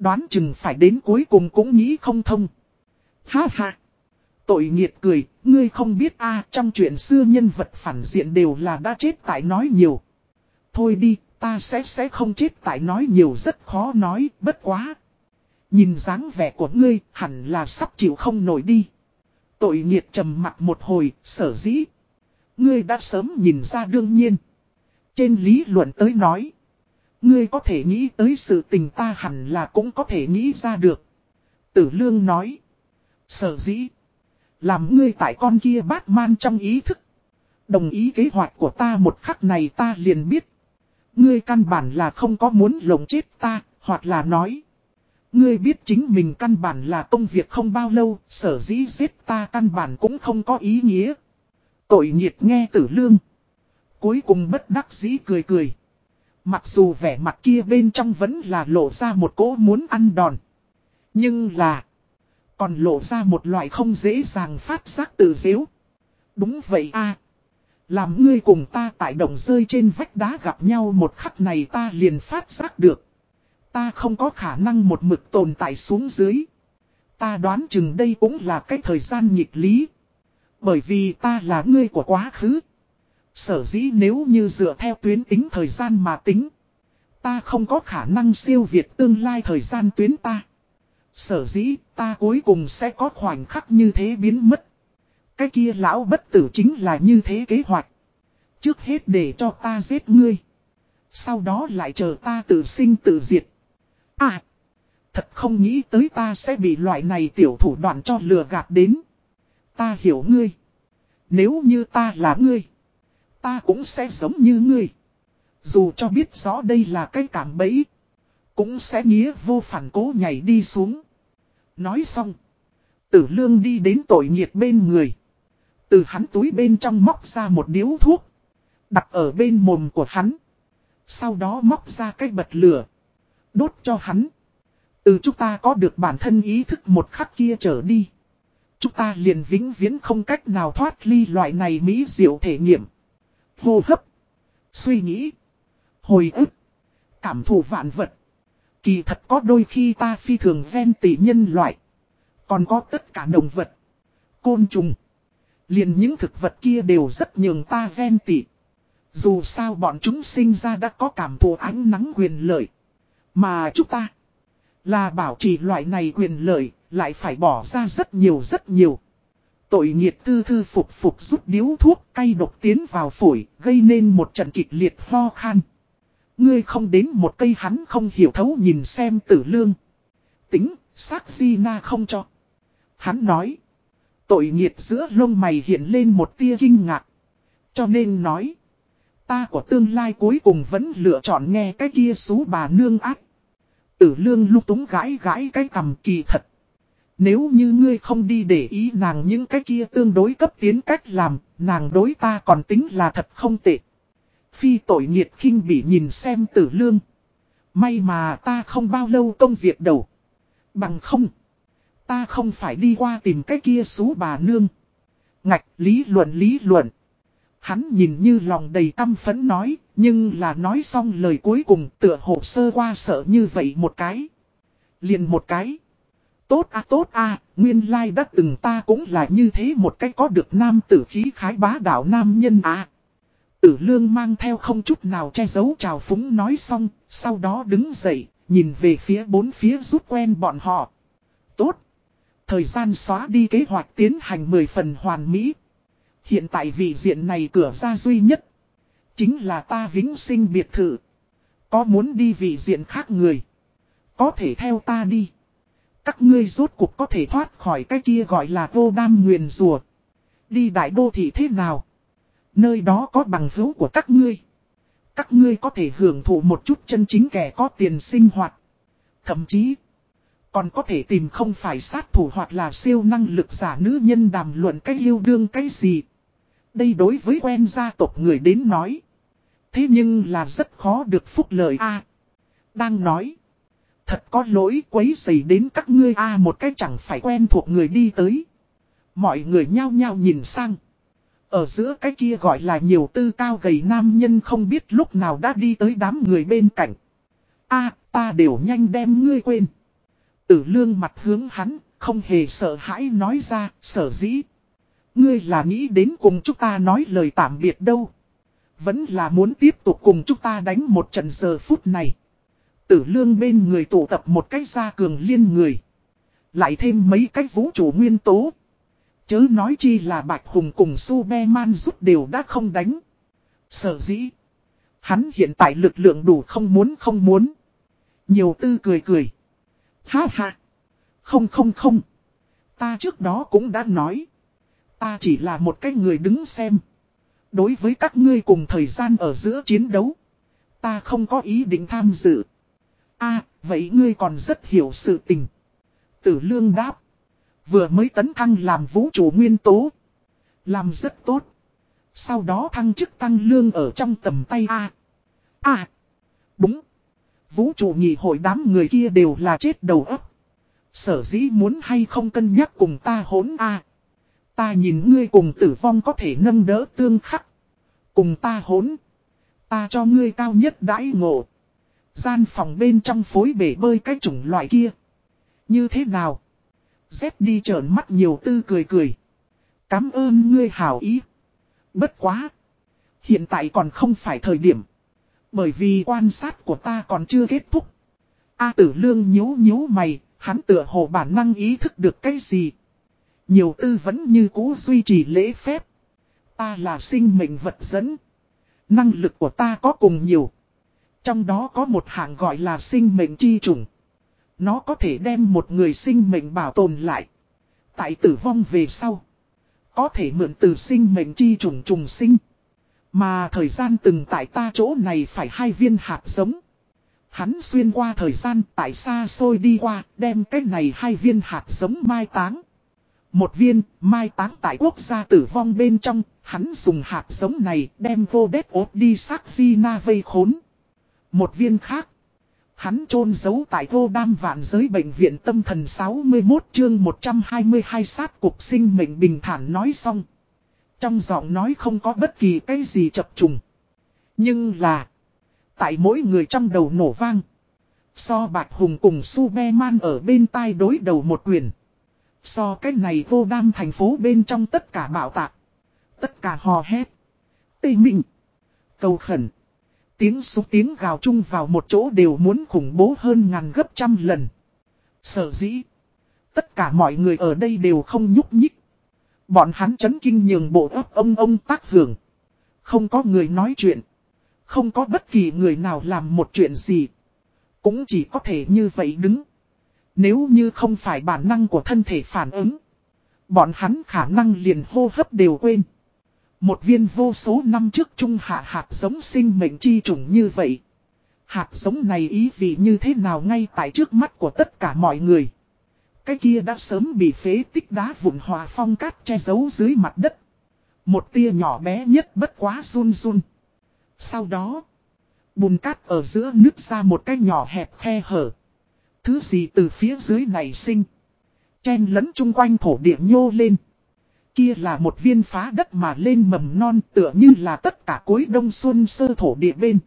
Đoán chừng phải đến cuối cùng cũng nghĩ không thông. Ha ha. Tội nghiệt cười, ngươi không biết a trong chuyện xưa nhân vật phản diện đều là đã chết tại nói nhiều. Thôi đi, ta sẽ sẽ không chết tại nói nhiều rất khó nói, bất quá. Nhìn dáng vẻ của ngươi, hẳn là sắp chịu không nổi đi. Tội nghiệt trầm mặt một hồi, sở dĩ. Ngươi đã sớm nhìn ra đương nhiên. Trên lý luận tới nói. Ngươi có thể nghĩ tới sự tình ta hẳn là cũng có thể nghĩ ra được. Tử lương nói. Sở dĩ. Làm ngươi tại con kia Batman trong ý thức. Đồng ý kế hoạch của ta một khắc này ta liền biết. Ngươi căn bản là không có muốn lồng chết ta, hoặc là nói. Ngươi biết chính mình căn bản là công việc không bao lâu, sở dĩ giết ta căn bản cũng không có ý nghĩa. Tội Nhiệt nghe tử lương. Cuối cùng bất đắc dĩ cười cười. Mặc dù vẻ mặt kia bên trong vẫn là lộ ra một cỗ muốn ăn đòn. Nhưng là. Còn lộ ra một loại không dễ dàng phát giác tự dễu. Đúng vậy a Làm ngươi cùng ta tại đồng rơi trên vách đá gặp nhau một khắc này ta liền phát giác được. Ta không có khả năng một mực tồn tại xuống dưới. Ta đoán chừng đây cũng là cái thời gian nghịch lý. Bởi vì ta là ngươi của quá khứ. Sở dĩ nếu như dựa theo tuyến tính thời gian mà tính. Ta không có khả năng siêu việt tương lai thời gian tuyến ta. Sở dĩ ta cuối cùng sẽ có khoảnh khắc như thế biến mất. Cái kia lão bất tử chính là như thế kế hoạch. Trước hết để cho ta giết ngươi. Sau đó lại chờ ta tự sinh tự diệt. À! Thật không nghĩ tới ta sẽ bị loại này tiểu thủ đoạn cho lừa gạt đến. Ta hiểu ngươi. Nếu như ta là ngươi. Ta cũng sẽ giống như ngươi. Dù cho biết rõ đây là cái cảm bẫy. Cũng sẽ nghĩa vô phản cố nhảy đi xuống. Nói xong. Tử lương đi đến tội nghiệt bên người. Từ hắn túi bên trong móc ra một điếu thuốc. Đặt ở bên mồm của hắn. Sau đó móc ra cái bật lửa. Đốt cho hắn. Từ chúng ta có được bản thân ý thức một khắc kia trở đi. Chúng ta liền vĩnh viễn không cách nào thoát ly loại này mỹ diệu thể nghiệm. Hô hấp. Suy nghĩ. Hồi ức. Cảm thụ vạn vật. Kỳ thật có đôi khi ta phi thường ghen tỷ nhân loại. Còn có tất cả động vật. Côn trùng. Liền những thực vật kia đều rất nhường ta ghen tỷ. Dù sao bọn chúng sinh ra đã có cảm thụ ánh nắng quyền lợi. Mà chúng ta. Là bảo trì loại này quyền lợi. Lại phải bỏ ra rất nhiều rất nhiều. Tội nghiệt tư thư phục phục rút điếu thuốc cay độc tiến vào phổi, gây nên một trận kịch liệt ho khan. Ngươi không đến một cây hắn không hiểu thấu nhìn xem tử lương. Tính, xác di na không cho. Hắn nói. Tội nghiệt giữa lông mày hiện lên một tia kinh ngạc. Cho nên nói. Ta của tương lai cuối cùng vẫn lựa chọn nghe cái kia xú bà nương ác. Tử lương lúc túng gãi gãi cái cầm kỳ thật. Nếu như ngươi không đi để ý nàng những cái kia tương đối cấp tiến cách làm, nàng đối ta còn tính là thật không tệ. Phi tội nghiệt khinh bị nhìn xem tử lương. May mà ta không bao lâu công việc đầu. Bằng không. Ta không phải đi qua tìm cái kia xú bà nương. Ngạch lý luận lý luận. Hắn nhìn như lòng đầy căm phấn nói, nhưng là nói xong lời cuối cùng tựa hồ sơ qua sợ như vậy một cái. Liền một cái. Tốt a tốt a nguyên lai like đã từng ta cũng là như thế một cách có được nam tử khí khái bá đạo nam nhân a Tử lương mang theo không chút nào che giấu trào phúng nói xong, sau đó đứng dậy, nhìn về phía bốn phía rút quen bọn họ. Tốt. Thời gian xóa đi kế hoạch tiến hành 10 phần hoàn mỹ. Hiện tại vị diện này cửa ra duy nhất. Chính là ta vĩnh sinh biệt thự. Có muốn đi vị diện khác người. Có thể theo ta đi. Các ngươi rốt cuộc có thể thoát khỏi cái kia gọi là vô đam nguyền rùa. Đi đại đô thị thế nào? Nơi đó có bằng hữu của các ngươi. Các ngươi có thể hưởng thụ một chút chân chính kẻ có tiền sinh hoạt. Thậm chí, còn có thể tìm không phải sát thủ hoặc là siêu năng lực giả nữ nhân đàm luận cái yêu đương cái gì. Đây đối với quen gia tộc người đến nói. Thế nhưng là rất khó được phúc lợi a Đang nói. Thật có lỗi quấy rầy đến các ngươi a một cách chẳng phải quen thuộc người đi tới. Mọi người nhao nhao nhìn sang. Ở giữa cái kia gọi là nhiều tư cao gầy nam nhân không biết lúc nào đã đi tới đám người bên cạnh. a ta đều nhanh đem ngươi quên. Tử lương mặt hướng hắn, không hề sợ hãi nói ra, sở dĩ. Ngươi là nghĩ đến cùng chúng ta nói lời tạm biệt đâu. Vẫn là muốn tiếp tục cùng chúng ta đánh một trận giờ phút này. Tử lương bên người tụ tập một cách gia cường liên người. Lại thêm mấy cách vũ trụ nguyên tố. Chớ nói chi là Bạch Hùng cùng Superman giúp đều đã không đánh. Sở dĩ. Hắn hiện tại lực lượng đủ không muốn không muốn. Nhiều tư cười cười. Ha ha. Không không không. Ta trước đó cũng đã nói. Ta chỉ là một cái người đứng xem. Đối với các ngươi cùng thời gian ở giữa chiến đấu. Ta không có ý định tham dự a, vậy ngươi còn rất hiểu sự tình. Tử lương đáp. Vừa mới tấn thăng làm vũ trụ nguyên tố. Làm rất tốt. Sau đó thăng chức tăng lương ở trong tầm tay A. A. Đúng. Vũ trụ nghị hội đám người kia đều là chết đầu ấp. Sở dĩ muốn hay không cân nhắc cùng ta hỗn A. Ta nhìn ngươi cùng tử vong có thể nâng đỡ tương khắc. Cùng ta hỗn. Ta cho ngươi cao nhất đãi ngộ. Gian phòng bên trong phối bể bơi cái chủng loại kia. Như thế nào? Dép đi trởn mắt nhiều tư cười cười. Cám ơn ngươi hảo ý. Bất quá. Hiện tại còn không phải thời điểm. Bởi vì quan sát của ta còn chưa kết thúc. A tử lương nhíu nhíu mày, hắn tựa hồ bản năng ý thức được cái gì. Nhiều tư vẫn như cũ duy trì lễ phép. Ta là sinh mệnh vật dẫn. Năng lực của ta có cùng nhiều. Trong đó có một hạng gọi là sinh mệnh chi trùng. Nó có thể đem một người sinh mệnh bảo tồn lại. Tại tử vong về sau. Có thể mượn từ sinh mệnh chi trùng trùng sinh. Mà thời gian từng tại ta chỗ này phải hai viên hạt giống. Hắn xuyên qua thời gian tại xa xôi đi qua, đem cái này hai viên hạt giống mai táng. Một viên, mai táng tại quốc gia tử vong bên trong, hắn dùng hạt giống này đem vô đét ốt đi sắc di na vây khốn. Một viên khác, hắn chôn giấu tại vô đam vạn giới bệnh viện tâm thần 61 chương 122 sát cục sinh mệnh bình thản nói xong. Trong giọng nói không có bất kỳ cái gì chập trùng. Nhưng là, tại mỗi người trong đầu nổ vang. So Bạch Hùng cùng Superman ở bên tai đối đầu một quyền. So cái này vô đam thành phố bên trong tất cả bảo tạc. Tất cả hò hét. Tây Minh. Cầu khẩn. Tiếng súng tiếng gào chung vào một chỗ đều muốn khủng bố hơn ngàn gấp trăm lần. Sở dĩ. Tất cả mọi người ở đây đều không nhúc nhích. Bọn hắn chấn kinh nhường bộ ấp ông ông tác hưởng. Không có người nói chuyện. Không có bất kỳ người nào làm một chuyện gì. Cũng chỉ có thể như vậy đứng. Nếu như không phải bản năng của thân thể phản ứng. Bọn hắn khả năng liền hô hấp đều quên. Một viên vô số năm trước trung hạ hạt giống sinh mệnh chi trùng như vậy. Hạt giống này ý vị như thế nào ngay tại trước mắt của tất cả mọi người. Cái kia đã sớm bị phế tích đá vụn hòa phong cát che giấu dưới mặt đất. Một tia nhỏ bé nhất bất quá run run. Sau đó, bùn cát ở giữa nứt ra một cái nhỏ hẹp khe hở. Thứ gì từ phía dưới này sinh. Chen lẫn chung quanh thổ địa nhô lên. Kia là một viên phá đất mà lên mầm non tựa như là tất cả cối đông xuân sơ thổ địa bên.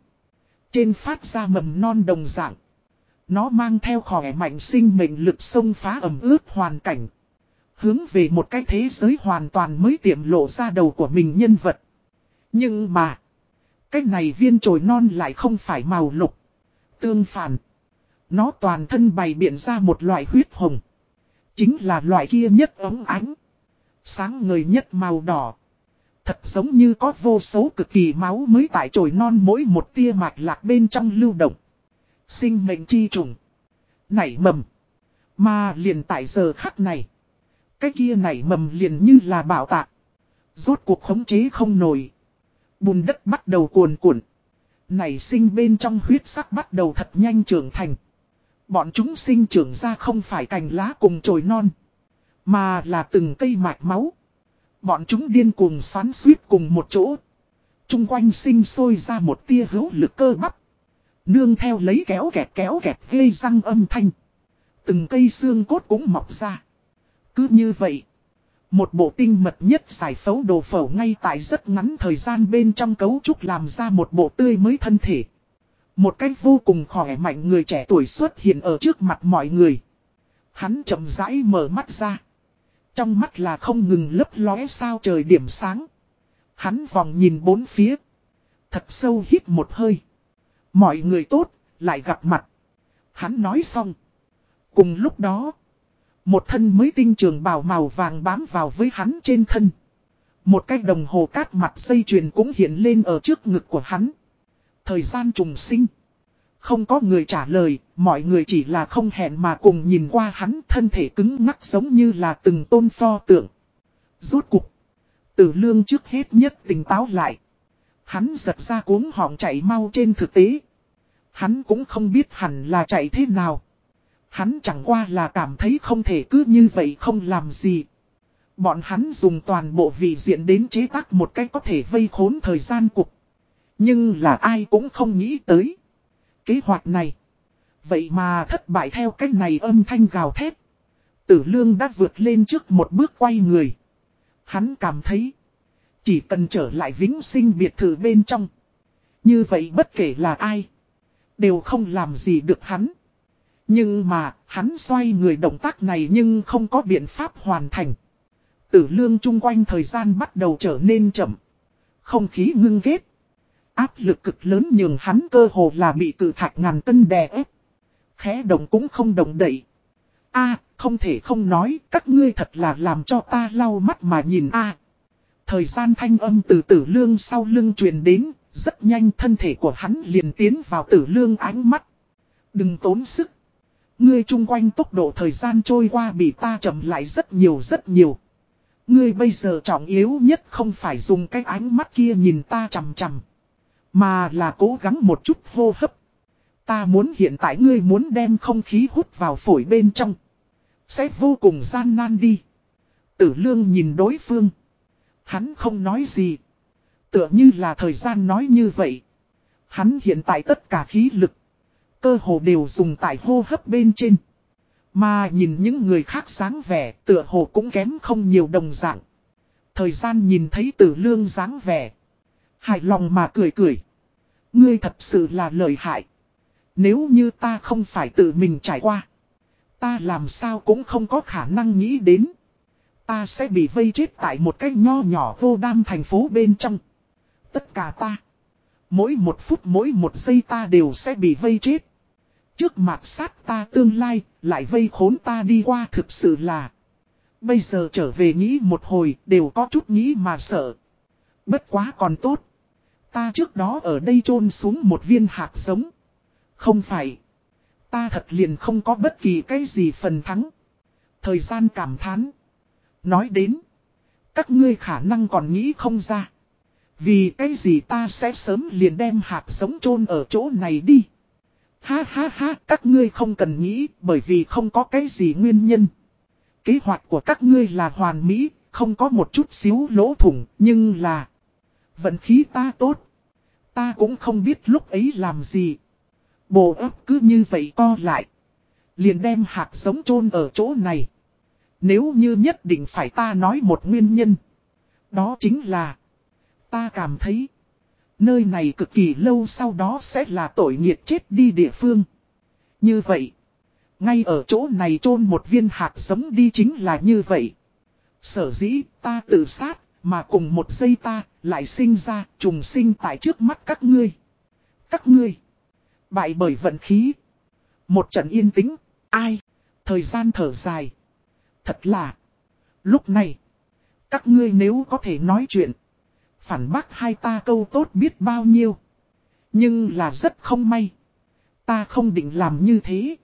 Trên phát ra mầm non đồng dạng. Nó mang theo khỏe mạnh sinh mệnh lực sông phá ẩm ướt hoàn cảnh. Hướng về một cái thế giới hoàn toàn mới tiệm lộ ra đầu của mình nhân vật. Nhưng mà. Cái này viên trồi non lại không phải màu lục. Tương phản. Nó toàn thân bày biện ra một loại huyết hồng. Chính là loại kia nhất ống ánh. Sáng ngời nhất màu đỏ. Thật giống như có vô số cực kỳ máu mới tại trồi non mỗi một tia mạch lạc bên trong lưu động. Sinh mệnh chi trùng. Nảy mầm. Mà liền tại giờ khắc này. Cái kia nảy mầm liền như là bảo tạc. Rốt cuộc khống chế không nổi. Bùn đất bắt đầu cuồn cuộn. Nảy sinh bên trong huyết sắc bắt đầu thật nhanh trưởng thành. Bọn chúng sinh trưởng ra không phải cành lá cùng trồi non. Mà là từng cây mạch máu. Bọn chúng điên cuồng xoắn suýt cùng một chỗ. Trung quanh sinh sôi ra một tia hữu lực cơ bắp. Nương theo lấy kéo kẹt kéo kẹt gây răng âm thanh. Từng cây xương cốt cũng mọc ra. Cứ như vậy. Một bộ tinh mật nhất giải phẫu đồ phẫu ngay tại rất ngắn thời gian bên trong cấu trúc làm ra một bộ tươi mới thân thể. Một cách vô cùng khỏe mạnh người trẻ tuổi xuất hiện ở trước mặt mọi người. Hắn chậm rãi mở mắt ra. Trong mắt là không ngừng lấp lóe sao trời điểm sáng. Hắn vòng nhìn bốn phía. Thật sâu hít một hơi. Mọi người tốt, lại gặp mặt. Hắn nói xong. Cùng lúc đó, một thân mới tinh trường bào màu vàng bám vào với hắn trên thân. Một cái đồng hồ cát mặt dây chuyền cũng hiện lên ở trước ngực của hắn. Thời gian trùng sinh. Không có người trả lời, mọi người chỉ là không hẹn mà cùng nhìn qua hắn thân thể cứng ngắc giống như là từng tôn pho tượng. Rốt cục. Tử lương trước hết nhất tỉnh táo lại. Hắn giật ra cuống họng chạy mau trên thực tế. Hắn cũng không biết hẳn là chạy thế nào. Hắn chẳng qua là cảm thấy không thể cứ như vậy không làm gì. Bọn hắn dùng toàn bộ vị diện đến chế tác một cách có thể vây khốn thời gian cục. Nhưng là ai cũng không nghĩ tới. Kế hoạch này. Vậy mà thất bại theo cách này âm thanh gào thét. Tử lương đã vượt lên trước một bước quay người. Hắn cảm thấy. Chỉ cần trở lại vĩnh sinh biệt thự bên trong. Như vậy bất kể là ai. Đều không làm gì được hắn. Nhưng mà, hắn xoay người động tác này nhưng không có biện pháp hoàn thành. Tử lương chung quanh thời gian bắt đầu trở nên chậm. Không khí ngưng ghét. Áp lực cực lớn nhường hắn cơ hồ là bị cự thạch ngàn cân đè ép. Khẽ động cũng không động đậy. a không thể không nói, các ngươi thật là làm cho ta lau mắt mà nhìn a Thời gian thanh âm từ tử lương sau lưng truyền đến, rất nhanh thân thể của hắn liền tiến vào tử lương ánh mắt. Đừng tốn sức. Ngươi chung quanh tốc độ thời gian trôi qua bị ta chậm lại rất nhiều rất nhiều. Ngươi bây giờ trọng yếu nhất không phải dùng cái ánh mắt kia nhìn ta chằm chằm. Mà là cố gắng một chút hô hấp. Ta muốn hiện tại ngươi muốn đem không khí hút vào phổi bên trong. Sẽ vô cùng gian nan đi. Tử lương nhìn đối phương. Hắn không nói gì. Tựa như là thời gian nói như vậy. Hắn hiện tại tất cả khí lực. Cơ hồ đều dùng tại hô hấp bên trên. Mà nhìn những người khác sáng vẻ, tựa hồ cũng kém không nhiều đồng dạng. Thời gian nhìn thấy tử lương dáng vẻ. Hài lòng mà cười cười. Ngươi thật sự là lợi hại. Nếu như ta không phải tự mình trải qua. Ta làm sao cũng không có khả năng nghĩ đến. Ta sẽ bị vây chết tại một cái nho nhỏ vô đam thành phố bên trong. Tất cả ta. Mỗi một phút mỗi một giây ta đều sẽ bị vây chết. Trước mặt sát ta tương lai, lại vây khốn ta đi qua thực sự là. Bây giờ trở về nghĩ một hồi, đều có chút nghĩ mà sợ. Bất quá còn tốt. Ta trước đó ở đây chôn xuống một viên hạt giống. Không phải. Ta thật liền không có bất kỳ cái gì phần thắng. Thời gian cảm thán. Nói đến. Các ngươi khả năng còn nghĩ không ra. Vì cái gì ta sẽ sớm liền đem hạt giống chôn ở chỗ này đi. Ha ha ha, các ngươi không cần nghĩ, bởi vì không có cái gì nguyên nhân. Kế hoạch của các ngươi là hoàn mỹ, không có một chút xíu lỗ thủng, nhưng là... Vận khí ta tốt. Ta cũng không biết lúc ấy làm gì. Bộ ấp cứ như vậy co lại. Liền đem hạt giống chôn ở chỗ này. Nếu như nhất định phải ta nói một nguyên nhân. Đó chính là. Ta cảm thấy. Nơi này cực kỳ lâu sau đó sẽ là tội nghiệt chết đi địa phương. Như vậy. Ngay ở chỗ này chôn một viên hạt giống đi chính là như vậy. Sở dĩ ta tự sát mà cùng một giây ta lại sinh ra trùng sinh tại trước mắt các ngươi. Các ngươi. Bại bởi vận khí. Một trận yên tĩnh. Ai. Thời gian thở dài. Thật là. Lúc này. Các ngươi nếu có thể nói chuyện. Phản bác hai ta câu tốt biết bao nhiêu. Nhưng là rất không may. Ta không định làm như thế.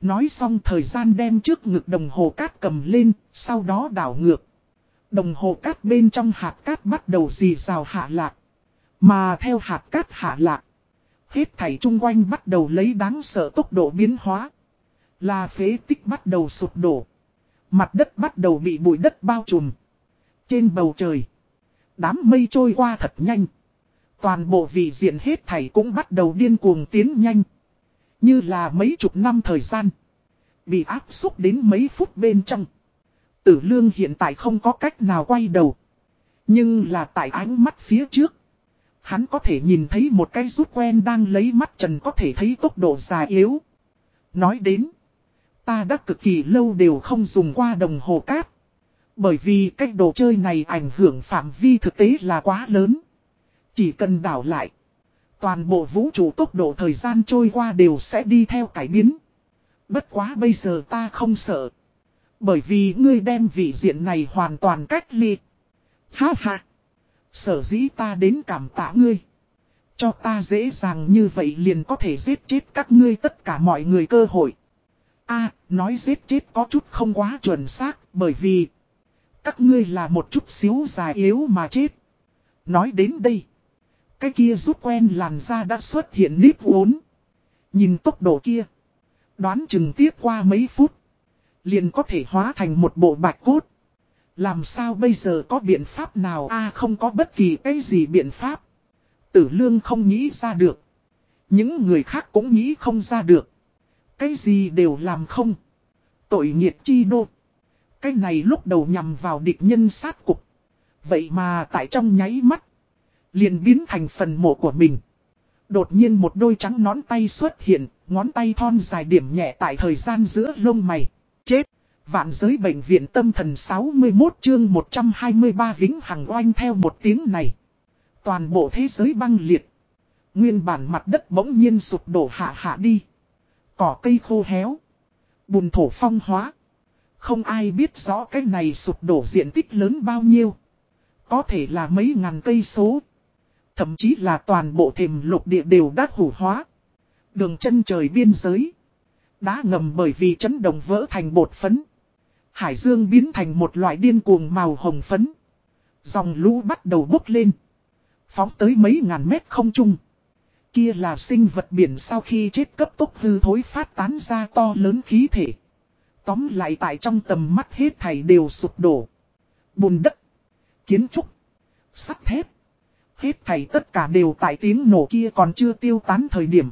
Nói xong thời gian đem trước ngực đồng hồ cát cầm lên, sau đó đảo ngược. Đồng hồ cát bên trong hạt cát bắt đầu dì rào hạ lạc. Mà theo hạt cát hạ lạc. Hết thảy chung quanh bắt đầu lấy đáng sợ tốc độ biến hóa. Là phế tích bắt đầu sụp đổ. Mặt đất bắt đầu bị bụi đất bao trùm. Trên bầu trời. Đám mây trôi qua thật nhanh. Toàn bộ vị diện hết thảy cũng bắt đầu điên cuồng tiến nhanh. Như là mấy chục năm thời gian. Bị áp xúc đến mấy phút bên trong. Tử lương hiện tại không có cách nào quay đầu. Nhưng là tại ánh mắt phía trước. Hắn có thể nhìn thấy một cái rút quen đang lấy mắt trần có thể thấy tốc độ dài yếu. Nói đến. Ta đã cực kỳ lâu đều không dùng qua đồng hồ cát. Bởi vì cách đồ chơi này ảnh hưởng phạm vi thực tế là quá lớn. Chỉ cần đảo lại. Toàn bộ vũ trụ tốc độ thời gian trôi qua đều sẽ đi theo cải biến. Bất quá bây giờ ta không sợ. Bởi vì ngươi đem vị diện này hoàn toàn cách ly. Ha ha. Sở dĩ ta đến cảm tạ ngươi. Cho ta dễ dàng như vậy liền có thể giết chết các ngươi tất cả mọi người cơ hội. a, nói giết chết có chút không quá chuẩn xác, bởi vì Các ngươi là một chút xíu già yếu mà chết. Nói đến đây. Cái kia rút quen làn da đã xuất hiện nếp uốn. Nhìn tốc độ kia. Đoán chừng tiếp qua mấy phút. Liền có thể hóa thành một bộ bạch cốt. Làm sao bây giờ có biện pháp nào a không có bất kỳ cái gì biện pháp. Tử lương không nghĩ ra được. Những người khác cũng nghĩ không ra được. Cái gì đều làm không. Tội nghiệt chi đô. Cái này lúc đầu nhằm vào địch nhân sát cục. Vậy mà tại trong nháy mắt. Liền biến thành phần mộ của mình. Đột nhiên một đôi trắng nón tay xuất hiện, ngón tay thon dài điểm nhẹ tại thời gian giữa lông mày. Chết! Vạn giới bệnh viện tâm thần 61 chương 123 vĩnh hằng oanh theo một tiếng này. Toàn bộ thế giới băng liệt. Nguyên bản mặt đất bỗng nhiên sụp đổ hạ hạ đi. Cỏ cây khô héo. Bùn thổ phong hóa. Không ai biết rõ cái này sụp đổ diện tích lớn bao nhiêu. Có thể là mấy ngàn cây số. Thậm chí là toàn bộ thềm lục địa đều đã hủ hóa. Đường chân trời biên giới. Đá ngầm bởi vì chấn động vỡ thành bột phấn. Hải dương biến thành một loại điên cuồng màu hồng phấn. Dòng lũ bắt đầu bốc lên. Phóng tới mấy ngàn mét không trung. Kia là sinh vật biển sau khi chết cấp tốc hư thối phát tán ra to lớn khí thể. Tóm lại tại trong tầm mắt hết thảy đều sụp đổ. Bùn đất. Kiến trúc. Sắt thép. Hết thảy tất cả đều tại tiếng nổ kia còn chưa tiêu tán thời điểm.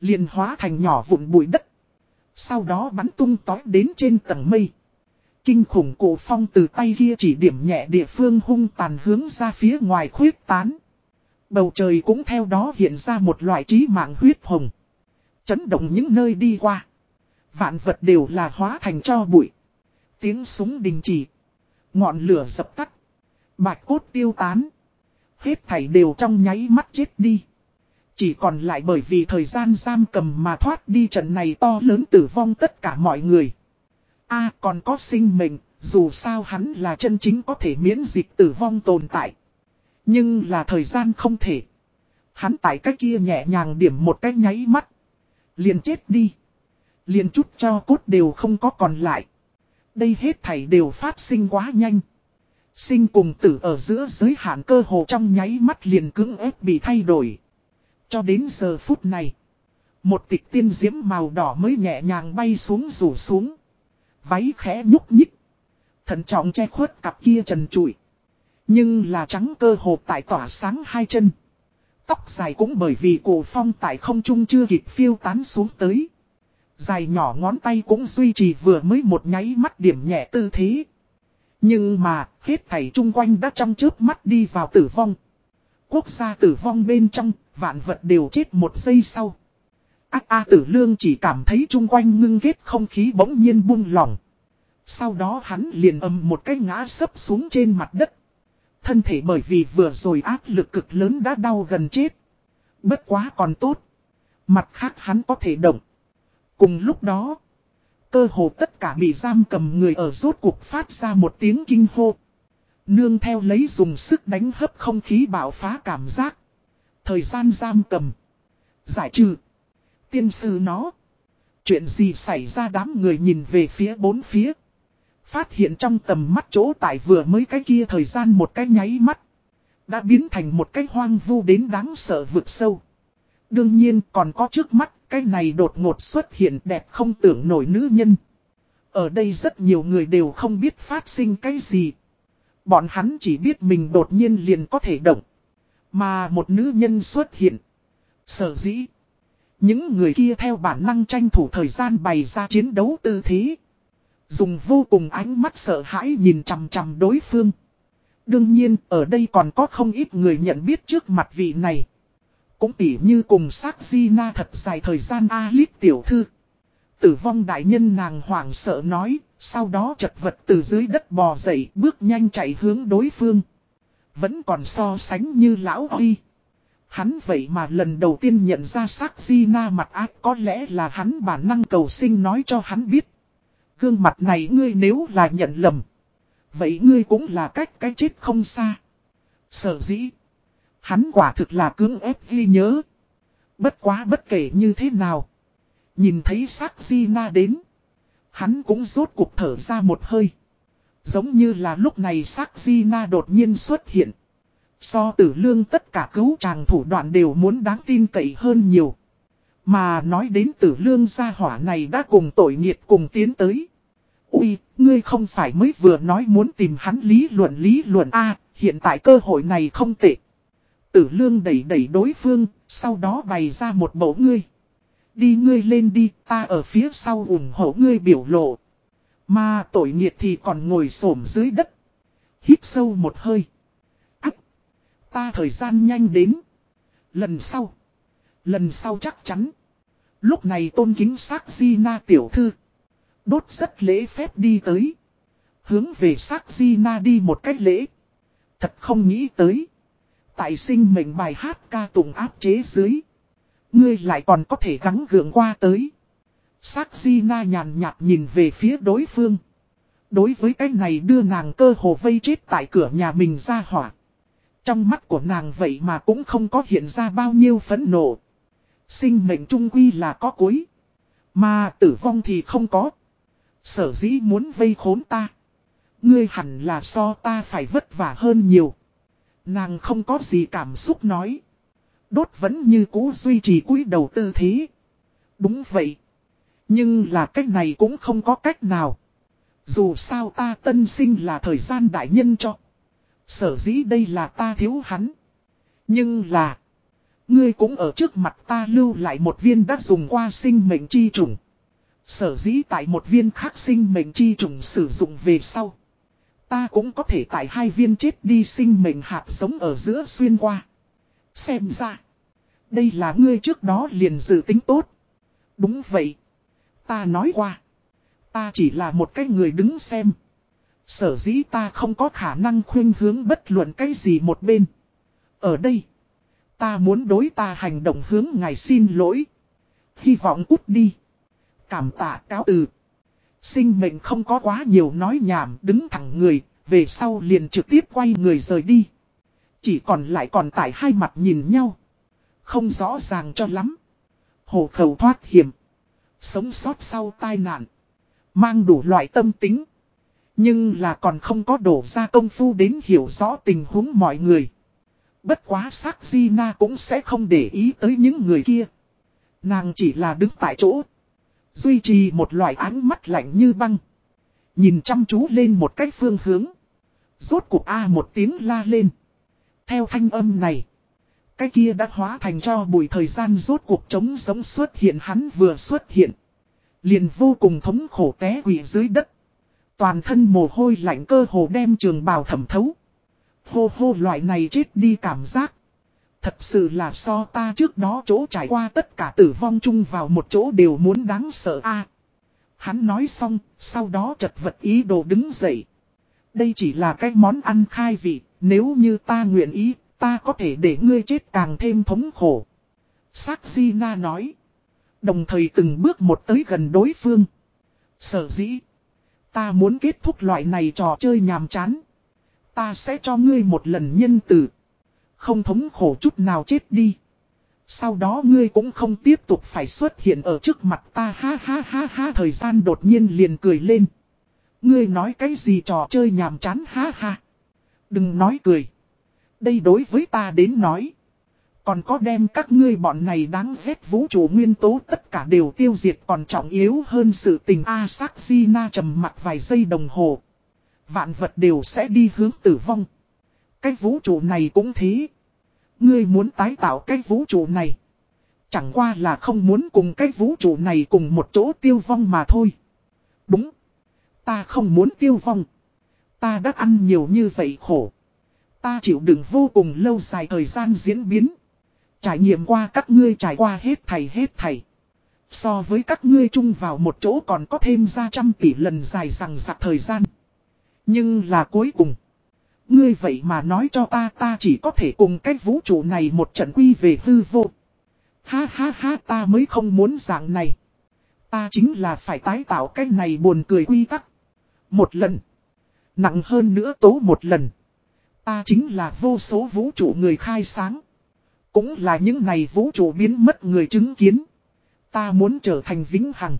liền hóa thành nhỏ vụn bụi đất. Sau đó bắn tung tói đến trên tầng mây. Kinh khủng cổ phong từ tay kia chỉ điểm nhẹ địa phương hung tàn hướng ra phía ngoài khuyết tán. Bầu trời cũng theo đó hiện ra một loại trí mạng huyết hồng. Chấn động những nơi đi qua. Vạn vật đều là hóa thành cho bụi. Tiếng súng đình chỉ. Ngọn lửa dập tắt. Bạch cốt tiêu tán. Hết thảy đều trong nháy mắt chết đi. Chỉ còn lại bởi vì thời gian giam cầm mà thoát đi trận này to lớn tử vong tất cả mọi người. a còn có sinh mệnh, dù sao hắn là chân chính có thể miễn dịch tử vong tồn tại. Nhưng là thời gian không thể. Hắn tại cái kia nhẹ nhàng điểm một cái nháy mắt. Liền chết đi. Liền chút cho cốt đều không có còn lại. Đây hết thảy đều phát sinh quá nhanh. Sinh cùng tử ở giữa giới hạn cơ hồ trong nháy mắt liền cứng ép bị thay đổi. Cho đến giờ phút này. Một tịch tiên diễm màu đỏ mới nhẹ nhàng bay xuống rủ xuống. Váy khẽ nhúc nhích. Thận trọng che khuất cặp kia trần trụi. Nhưng là trắng cơ hộp tại tỏa sáng hai chân. Tóc dài cũng bởi vì cổ phong tại không trung chưa kịp phiêu tán xuống tới. Dài nhỏ ngón tay cũng duy trì vừa mới một nháy mắt điểm nhẹ tư thế. Nhưng mà, hết thảy chung quanh đã trong chớp mắt đi vào tử vong. Quốc gia tử vong bên trong, vạn vật đều chết một giây sau. Ác A tử lương chỉ cảm thấy chung quanh ngưng ghét không khí bỗng nhiên buông lỏng. Sau đó hắn liền âm một cái ngã sấp xuống trên mặt đất. Thân thể bởi vì vừa rồi áp lực cực lớn đã đau gần chết. Bất quá còn tốt. Mặt khác hắn có thể động. Cùng lúc đó, cơ hồ tất cả bị giam cầm người ở rốt cuộc phát ra một tiếng kinh hô. Nương theo lấy dùng sức đánh hấp không khí bạo phá cảm giác. Thời gian giam cầm. Giải trừ. Tiên sư nó. Chuyện gì xảy ra đám người nhìn về phía bốn phía. Phát hiện trong tầm mắt chỗ tại vừa mới cái kia thời gian một cái nháy mắt. Đã biến thành một cái hoang vu đến đáng sợ vực sâu. Đương nhiên còn có trước mắt, cái này đột ngột xuất hiện đẹp không tưởng nổi nữ nhân. Ở đây rất nhiều người đều không biết phát sinh cái gì. Bọn hắn chỉ biết mình đột nhiên liền có thể động. Mà một nữ nhân xuất hiện. Sở dĩ. Những người kia theo bản năng tranh thủ thời gian bày ra chiến đấu tư thế. Dùng vô cùng ánh mắt sợ hãi nhìn chằm chằm đối phương. Đương nhiên, ở đây còn có không ít người nhận biết trước mặt vị này. Cũng tỉ như cùng xác di na thật dài thời gian A-lít tiểu thư. Tử vong đại nhân nàng hoảng sợ nói, sau đó chật vật từ dưới đất bò dậy bước nhanh chạy hướng đối phương. Vẫn còn so sánh như lão Huy. Hắn vậy mà lần đầu tiên nhận ra sắc di na mặt ác, có lẽ là hắn bản năng cầu sinh nói cho hắn biết. Gương mặt này ngươi nếu là nhận lầm. Vậy ngươi cũng là cách cái chết không xa. Sở dĩ. Hắn quả thực là cưỡng ép ghi nhớ. Bất quá bất kể như thế nào. Nhìn thấy sắc Di Na đến. Hắn cũng rốt cuộc thở ra một hơi. Giống như là lúc này sắc di na đột nhiên xuất hiện. So tử lương tất cả cứu chàng thủ đoạn đều muốn đáng tin cậy hơn nhiều. Mà nói đến tử lương gia hỏa này đã cùng tội nghiệt cùng tiến tới. Ui, ngươi không phải mới vừa nói muốn tìm hắn lý luận lý luận A, hiện tại cơ hội này không tệ. Tử lương đẩy đẩy đối phương, sau đó bày ra một bộ ngươi. Đi ngươi lên đi, ta ở phía sau ủng hộ ngươi biểu lộ. Mà tội nghiệt thì còn ngồi xổm dưới đất. Hít sâu một hơi. Ác! Ta thời gian nhanh đến. Lần sau. Lần sau chắc chắn. Lúc này tôn kính xác di na tiểu thư. Đốt rất lễ phép đi tới. Hướng về xác di na đi một cách lễ. Thật không nghĩ tới. Tại sinh mệnh bài hát ca tùng áp chế dưới. Ngươi lại còn có thể gắng gượng qua tới. Sắc di na nhàn nhạt nhìn về phía đối phương. Đối với cái này đưa nàng cơ hồ vây chết tại cửa nhà mình ra hỏa. Trong mắt của nàng vậy mà cũng không có hiện ra bao nhiêu phẫn nộ. Sinh mệnh trung quy là có cuối. Mà tử vong thì không có. Sở dĩ muốn vây khốn ta. Ngươi hẳn là so ta phải vất vả hơn nhiều. Nàng không có gì cảm xúc nói. Đốt vẫn như cũ duy trì cúi đầu tư thế. Đúng vậy. Nhưng là cách này cũng không có cách nào. Dù sao ta tân sinh là thời gian đại nhân cho. Sở dĩ đây là ta thiếu hắn. Nhưng là. Ngươi cũng ở trước mặt ta lưu lại một viên đã dùng qua sinh mệnh chi trùng. Sở dĩ tại một viên khác sinh mệnh chi trùng sử dụng về sau. Ta cũng có thể tại hai viên chết đi sinh mệnh hạt sống ở giữa xuyên qua. Xem ra. Đây là ngươi trước đó liền dự tính tốt. Đúng vậy. Ta nói qua. Ta chỉ là một cái người đứng xem. Sở dĩ ta không có khả năng khuyên hướng bất luận cái gì một bên. Ở đây. Ta muốn đối ta hành động hướng ngài xin lỗi. Hy vọng út đi. Cảm tạ cáo từ. Sinh mệnh không có quá nhiều nói nhảm đứng thẳng người. Về sau liền trực tiếp quay người rời đi. Chỉ còn lại còn tại hai mặt nhìn nhau. Không rõ ràng cho lắm. Hồ khẩu thoát hiểm. Sống sót sau tai nạn. Mang đủ loại tâm tính. Nhưng là còn không có đổ ra công phu đến hiểu rõ tình huống mọi người. Bất quá sắc Gina cũng sẽ không để ý tới những người kia. Nàng chỉ là đứng tại chỗ. Duy trì một loại ánh mắt lạnh như băng. Nhìn chăm chú lên một cách phương hướng. Rốt cuộc A một tiếng la lên. Theo thanh âm này. Cái kia đã hóa thành cho bùi thời gian rốt cuộc trống giống xuất hiện hắn vừa xuất hiện. Liền vô cùng thống khổ té quỷ dưới đất. Toàn thân mồ hôi lạnh cơ hồ đem trường bào thẩm thấu. Hô hô loại này chết đi cảm giác. Thật sự là so ta trước đó chỗ trải qua tất cả tử vong chung vào một chỗ đều muốn đáng sợ a. hắn nói xong, sau đó chật vật ý đồ đứng dậy. Đây chỉ là cái món ăn khai vị, nếu như ta nguyện ý, ta có thể để ngươi chết càng thêm thống khổ. Sắc Di Na nói. Đồng thời từng bước một tới gần đối phương. Sở dĩ. Ta muốn kết thúc loại này trò chơi nhàm chán. Ta sẽ cho ngươi một lần nhân tử. Không thống khổ chút nào chết đi. Sau đó ngươi cũng không tiếp tục phải xuất hiện ở trước mặt ta ha ha ha ha, thời gian đột nhiên liền cười lên. Ngươi nói cái gì trò chơi nhàm chán ha ha. Đừng nói cười. Đây đối với ta đến nói. Còn có đem các ngươi bọn này đáng ghét vũ trụ nguyên tố tất cả đều tiêu diệt còn trọng yếu hơn sự tình A sắc di na trầm mặt vài giây đồng hồ. Vạn vật đều sẽ đi hướng tử vong. Cái vũ trụ này cũng thế. Ngươi muốn tái tạo cái vũ trụ này. Chẳng qua là không muốn cùng cái vũ trụ này cùng một chỗ tiêu vong mà thôi. Đúng. Ta không muốn tiêu vong. Ta đã ăn nhiều như vậy khổ. Ta chịu đựng vô cùng lâu dài thời gian diễn biến. Trải nghiệm qua các ngươi trải qua hết thầy hết thầy. So với các ngươi chung vào một chỗ còn có thêm ra trăm tỷ lần dài rằng giặc thời gian. Nhưng là cuối cùng. Ngươi vậy mà nói cho ta ta chỉ có thể cùng cái vũ trụ này một trận quy về hư vô. Ha ha ha ta mới không muốn dạng này. Ta chính là phải tái tạo cái này buồn cười quy tắc. Một lần. Nặng hơn nữa tố một lần. Ta chính là vô số vũ trụ người khai sáng. Cũng là những này vũ trụ biến mất người chứng kiến. Ta muốn trở thành vĩnh hằng.